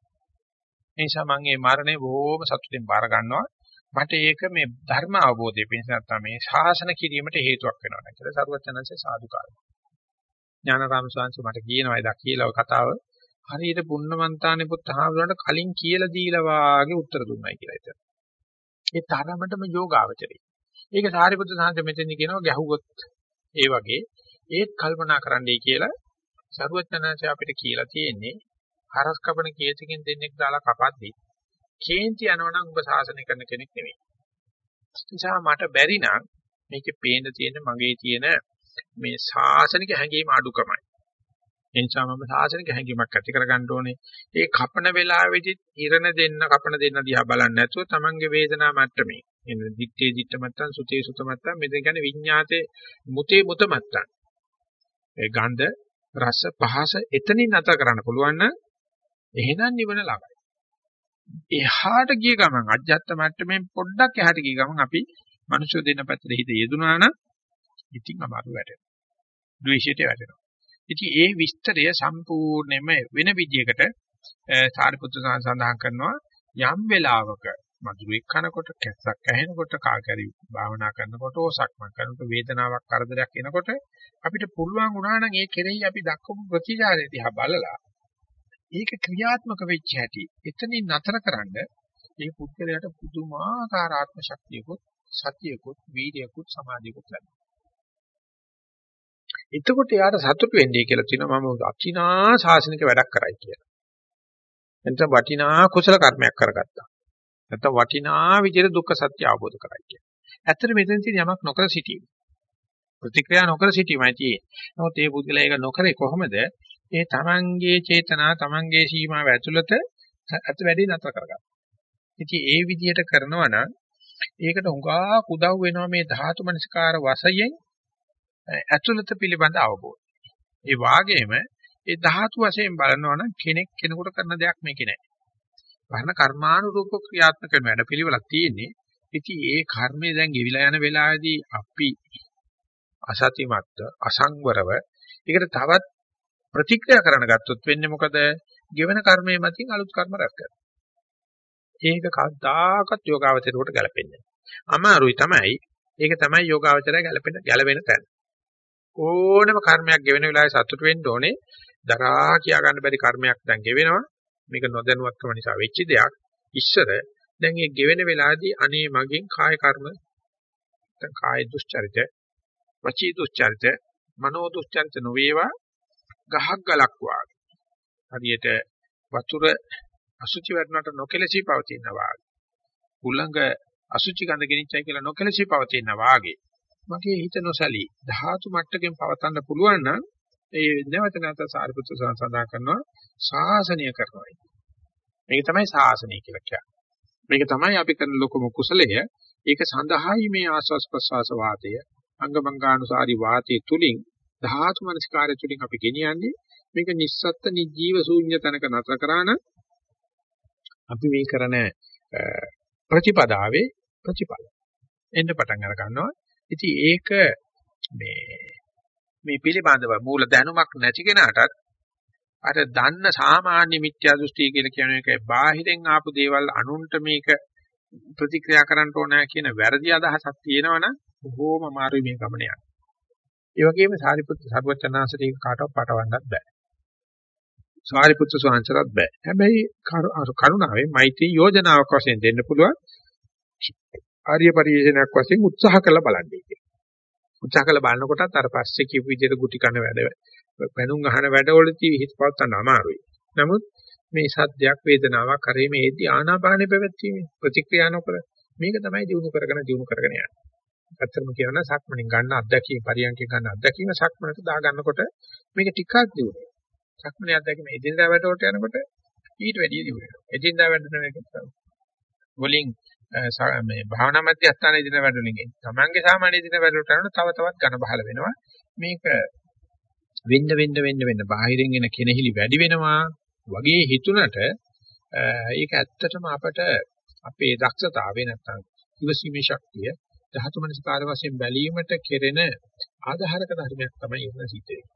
ඒ නිසා මම මේ මරණය බොහොම සතුටින් බාර ගන්නවා. මට ඒක මේ ධර්ම අවබෝධය පිණිස නැත්නම් මේ ශාසන කිරීමට හේතුවක් වෙනවා කියලා සරුවචනන්සේ සාදුකාරය. ඥානරාම ස්වාමීන් මට කියනවා එදා කියලා කතාව හරියට පුන්නමන්තානේ පුත් අහවලට කලින් කියලා දීලා වාගේ උත්තර දුන්නයි කියලා හිතනවා. ඒ තරමටම යෝගාවචරයි. ඒක සාරිපුත්‍ර සාන්ත මෙතෙන්දි කියනවා ගැහුවොත් ඒ වගේ ඒත් කල්පනා කරන්නයි කියලා සරුවචනන්සේ අපිට කියලා තියෙන්නේ හරස් කපන කේතකින් දෙන්නෙක් දාලා කපද්දී කේන්ති යනවනම් ඔබ සාසනය කරන කෙනෙක් නෙවෙයි. නිසා මට බැරි නම් මේකේ පේන්න තියෙන මගේ තියෙන මේ සාසනික හැඟීම අඩුකමයි. ඒ නිසා මම සාසනික හැඟීමක් ඇති කරගන්න ඕනේ. ඒ කපන වෙලාවේදී ඉරණ දෙන්න කපන දෙන්න දිහා බලන්නේ නැතුව තමන්ගේ වේදනා මට්ටමේ එන දිත්තේ දිත්ත මට්ටම් සුතේ සුත මට්ටම් මෙතන කියන්නේ විඤ්ඤාතේ මුතේ මුත මට්ටම්. ඒ ගන්ධ රස පහස එතනින් නැතර කරන්න පුළුවන් නම් එහෙනම් නිවන ළඟයි. එහාට ගිය ගමන් අජ්ජත් මට්ටමින් පොඩ්ඩක් එහාට ගිය ගමන් අපි මනුෂ්‍ය දෙන්න පැත්තට හිත යෙදුනා නම් ඉතින් අමාරු වැටෙනවා. ද්වේෂයට වැටෙනවා. ඉතින් ඒ විස්තරය සම්පූර්ණයෙන්ම වෙන විදියකට සාරිපුත්‍ර සඳහන් කරනවා යම් වෙලාවක මధుරෙක් කනකොට කැස්සක් ඇහෙනකොට කාකරි භාවනා කරනකොට ඕසක්මන් කරනකොට වේදනාවක් කරදරයක් එනකොට අපිට පුළුවන් වුණා නම් ඒ කෙරෙහි අපි දක්වපු ප්‍රතිචාරය දිහා බලලා ඒක ක්‍රියාත්මක වෙච්ච හැටි එතනින් නතරකරනද ඒ පුද්ගලයාට පුදුමාකාර ආත්ම ශක්තියකුත් සතියකුත් වීර්යකුත් සමාධියකුත් ලැබෙනවා. එතකොට යාට සතුට වෙන්නේ කියලා කියනවා මම අචිනා ශාසනික වැඩක් කරයි කියලා. එතන වටිනා කුසල කර්මයක් කරගත්තා. නැත්නම් වටිනා විදිහට දුක්ඛ සත්‍ය අවබෝධ කරයි කියලා. ඇත්තට මෙතන තියෙන යමක් නොකර සිටීම. ප්‍රතික්‍රියා නොකර සිටීමයි තියෙන්නේ. නමුත් මේ පුද්ගලයා ඒක නොකරේ කොහොමද? ඒ තමන්ගේ චේතනා තමන්ගේ සීමාව ඇතුළත අත වැඩි නතර කරගන්න. ඉතින් ඒ විදිහට කරනවා නම් ඒකට උගා උදව් වෙනවා මේ ධාතු මනස්කාර වශයෙන් ඇතුළත පිළිබඳ අවබෝධය. ඒ වාගේම ඒ ධාතු වශයෙන් බලනවා නම් කෙනෙක් කෙනෙකුට කරන දෙයක් මේකේ නැහැ. වර්ණ කර්මානුරූප ක්‍රියාත්මක වෙන වැඩ පිළිවෙලක් තියෙන්නේ. ඉතින් ඒ කර්මය දැන් ගෙවිලා යන වෙලාවේදී අපි අසතිමත්ව අසංවරව ඒකට තවත් ප්‍රතික්‍රියා කරන්න ගත්තොත් වෙන්නේ මොකද? ගෙවන කර්මයේ මතින් අලුත් කර්ම රැස් කරනවා. ඒක කවදාකවත් යෝගාවචරයට ගැලපෙන්නේ නැහැ. අමාරුයි තමයි. ඒක තමයි යෝගාවචරය ගැලපෙන ගැලවෙන තැන. ඕනම කර්මයක් ගෙවෙන වෙලාවේ සතුට වෙන්න ඕනේ. දරා කියා ගන්න බැරි කර්මයක් දැන් ගෙවෙනවා. මේක නොදැනුවත්කම නිසා වෙච්ච දෙයක්. ඉස්සර දැන් මේ ගෙවෙන වෙලාවේදී අනේ මගෙන් කාය කර්ම නැත්නම් කාය දුස්චරිත, වචී දුස්චරිත, මනෝ දුස්චරිත නොවේවා ගහක් ගලක් වාගේ. හරියට වතුර අසුචි වර්ණට නොකෙලසී පවතිනවා වාගේ. උලඟ අසුචි ගඳ ගෙනිච්චයි කියලා නොකෙලසී පවතිනවා වාගේ. මගේ හිත නොසලී ධාතු මට්ටකින් පවතන්න පුළුවන් නම් ඒ නැවත නැවත සාරිපුත්‍ර සඳහන් කරනවා ශාසනය කරනවා. මේක තමයි ශාසනය කියලා කියන්නේ. මේක තමයි අපි කරන ලොකුම කුසලය. ඒක සඳහායි මේ ආස්වාස් ප්‍රසවාස වාතය අංගමංගානුසාරි වාතයේ තුලින් ධාතු මනස්කාරය තුලින් අපි ගෙනියන්නේ මේක නිස්සත්ත්‍ය නිජීව ශූන්‍ය තැනක නතර කරාන අපි මේ කරන ප්‍රතිපදාවේ ප්‍රතිඵල එන්න පටන් අර ගන්නවා. ඉතින් ඒක මේ මේ පිළිබඳව මූල දැනුමක් නැති කෙනාටත් අර දන්න සාමාන්‍ය මිත්‍යා දෘෂ්ටි කියලා කියන එක බාහිරෙන් ආපු දේවල් අනුන්ට මේක ප්‍රතික්‍රියා කරන්න ඕන කියන වැරදි අදහසක් තියෙනවනම් බොහෝම අමාරුයි මේ ගමන යන්න. ඒ වගේම සාරිපුත්‍ර සර්වචනාංශට ඒක කාටවත් පටවන්නත් බෑ. සාරිපුත්‍ර ස්වාමීන්සරත් බෑ. හැබැයි කරුණාවෙන් මෛත්‍රී යෝජනාවක් වශයෙන් දෙන්න පුළුවන්. ආර්ය පරිශ්‍රණයක් වශයෙන් උත්සාහ කළ බලන්නේ කියලා. උත්සාහ කළ බලනකොටත් අර පස්සේ කියපු විදිහට ගුටි කන වැඩ පැනුම් අහන වැඩවලදී හිත පවත්වන්න අමාරුයි. නමුත් මේ සද්දයක් වේදනාවක් කරේ මේ ඒදී ආනාපානෙ පැවැත්වීමේ ප්‍රතික්‍රියා නොකර මේක තමයි දිනු කරගෙන දිනු කරගෙන යන්නේ. ඇත්තම කියනවා සක්මණෙන් ගන්න අත්දැකීම පරියන්කේ ගන්න අත්දැකීම සක්මණට දා ගන්නකොට මේක ටිකක් දියුනේ. සක්මණේ අත්දැකීම එදිනදා වැඩට යනකොට ඊට වැඩිය දියුනේ. එදිනදා වැඩට නෙවෙයි වලින් මේ භාවනා මධ්‍යස්ථානයේ දින වැඩවලින් තමන්ගේ සාමාන්‍ය දින වැඩවලට යනකොට තව තවත් ඝන බහල වෙනවා. මේක වෙන්න වෙන්න වෙන්න වෙන්න බාහිරින් එන කෙනෙහිලි වැඩි වෙනවා වගේ හිතුණට ඒක ඇත්තටම අපට අපේ දක්ෂතාවය නැත්තම් ඉවසීමේ ශක්තිය ධාතු මනසිකාර වශයෙන් බැලීමට කෙරෙන ආධාරක ධර්මයක් තමයි එන්න සිද්ධ වෙන්නේ.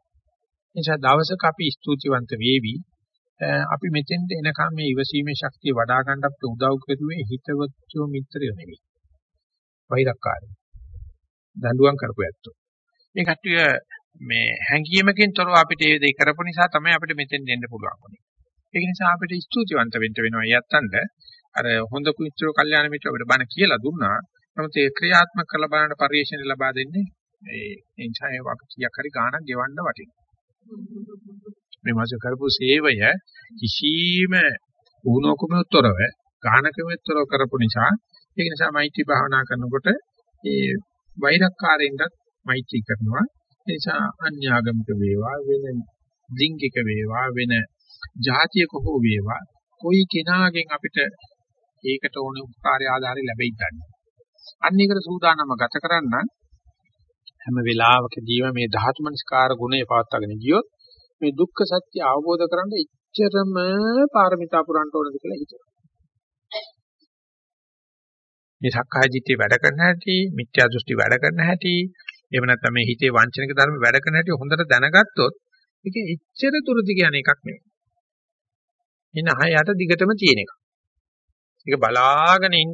නිසා දවසක අපි ස්තුතිවන්ත වේවි අපි මෙතෙන්ට එනකම් මේ ඉවසීමේ ශක්තිය වඩා ගන්න අපිට උදව් කරුවේ හිතවත්ෝ මිත්‍රයෝ නෙවෙයි. වෛරක්කාරය. දඬුවම් කරපු ඇත්තෝ. මේ කට්ටිය මේ හැංගීමකින් තොරව අපිට මේ දේ කරපු නිසා තමයි අපිට මෙතෙන් එන්න පුළුවන් වුනේ. ඒක නිසා අපිට ස්තුතිවන්ත වෙන්න වෙනවා යත්තන්ට අර හොඳ කුච්චෝ කල්යාණ මිත්‍ර අපිට බණ කියලා දුන්නා. නමුත් ඒ ක්‍රියාත්මක කරලා බලන්න පරිශ්‍රණ ලබා දෙන්නේ ඒ එන්චා ඒ අපි කීයක් හරි ගාණක් ගෙවන්න වටිනවා. මේ මාස කරපු සේවය කිසිම වුණෝකමතරව ගානකමතරව කරපු නිසා ඒක නිසා මෛත්‍රී භාවනා කරනකොට ඒ වෛරක්කාරයෙන්වත් මෛත්‍රී කරනවා ඒ නිසා අන්‍යාගමික වේවා වෙන ලිංගික වේවා වෙන ජාතියක හෝ වේවා කොයි කෙනාගෙන් අපිට ඒකට ඕන උපකාරය ආධාරය ලැබෙයි ගන්න. අන්න ඒකට සූදානම ගත කරන්න හැම වෙලාවකදීම මේ ධාතු මනස්කාර ගුණය පවත්වාගෙන ගියොත් මේ දුක්ඛ සත්‍ය අවබෝධ කරගන්න එච්චරම පාරමිතා පුරන්න ඕනද කියලා හිතනවා. මේ සක්කාය දිට්ඨිය වැඩ කරන හැටි, මිත්‍යා දෘෂ්ටි වැඩ කරන හැටි, එහෙම නැත්නම් මේ හිතේ වංචනික ධර්ම වැඩ කරන හැටි හොඳට දැනගත්තොත් ඒක එච්චර දුරදි කියන එකක් නෙවෙයි. ඉන්න හයට දිගටම තියෙන එකක්. ඒක බලාගෙන ඉන්න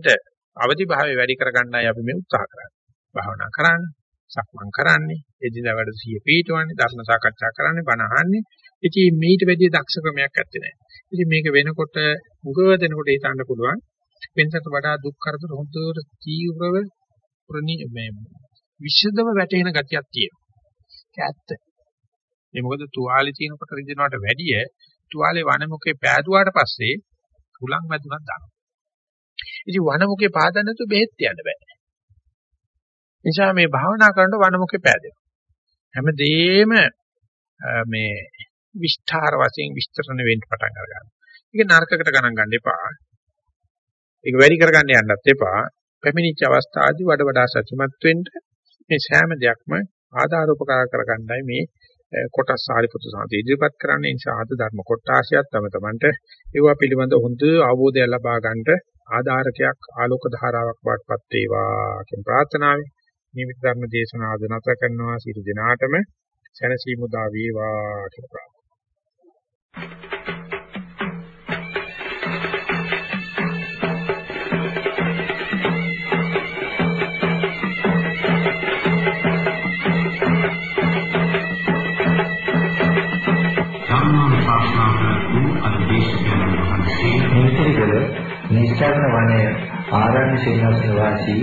අවදි භාවය වැඩි කරගන්නයි අපි මේ උත්සාහ කරන්නේ. භාවනා කරන්නේ සක්මන් කරන්නේ, එදිනදා වැඩ සිය පිටවන්නේ, ධර්ම සාකච්ඡා කරන්නේ, බණ අහන්නේ. ඉතින් මේිට වැඩි දක්ෂ ක්‍රමයක් නැත්තේ නෑ. ඉතින් මේක වෙනකොට මුගව දෙනකොට හිතන්න පුළුවන් වෙනසට වඩා දුක් කරදර හොඳට තීව්‍රව මේ විශදව වැටෙන ගතියක් තියෙනවා. ඒක ඇත්ත. මේ මොකද තුවාලේ තියෙනකොට රිදෙනවට වැඩිය තුවාලේ වනමුකේ පෑදුවාට පස්සේ හුලං වැදුනක් දානවා. ඉතින් වනමුකේ පාදන්න නැතුව බෙහෙත් තියන්න බෑ. නිසා මේ භාවනා කරනකොට වනමුකේ පෑදෙනවා. හැමදේම මේ විස්තර වශයෙන් විස්තරණ වෙන්න පටන් ගන්නවා. ඒක නරකකට ගණන් ගන්න එපා. ඒක වැඩි කරගන්න යන්නත් එපා. පැමිණිච්ච අවස්ථාවේදී වඩ වඩා සතුටුමත් වෙන්න මේ සෑම දෙයක්ම ආධාර උපකාර කරගන්නයි මේ කොටස් සාරිපුත්‍ර සාන්ති ඉදිරිපත් කරන්නේ නිසා ආද ධර්ම කොටාසියක් තම තමන්ට ඒවා පිළිබඳ හොඳ අවබෝධය ලබා ගන්නට ආධාරකයක් ආලෝක ධාරාවක් වඩපත් වේවා කියන ප්‍රාර්ථනාවයි නිමිත ධර්ම දේශනාව අද නැත කරනවා සියලු දෙනාටම සැනසීම උදා වේවා කියලා ප්‍රාර්ථනා මේකේකල නිස්සාරණ වනයේ ආරණ්‍ය සේනාසන වාසී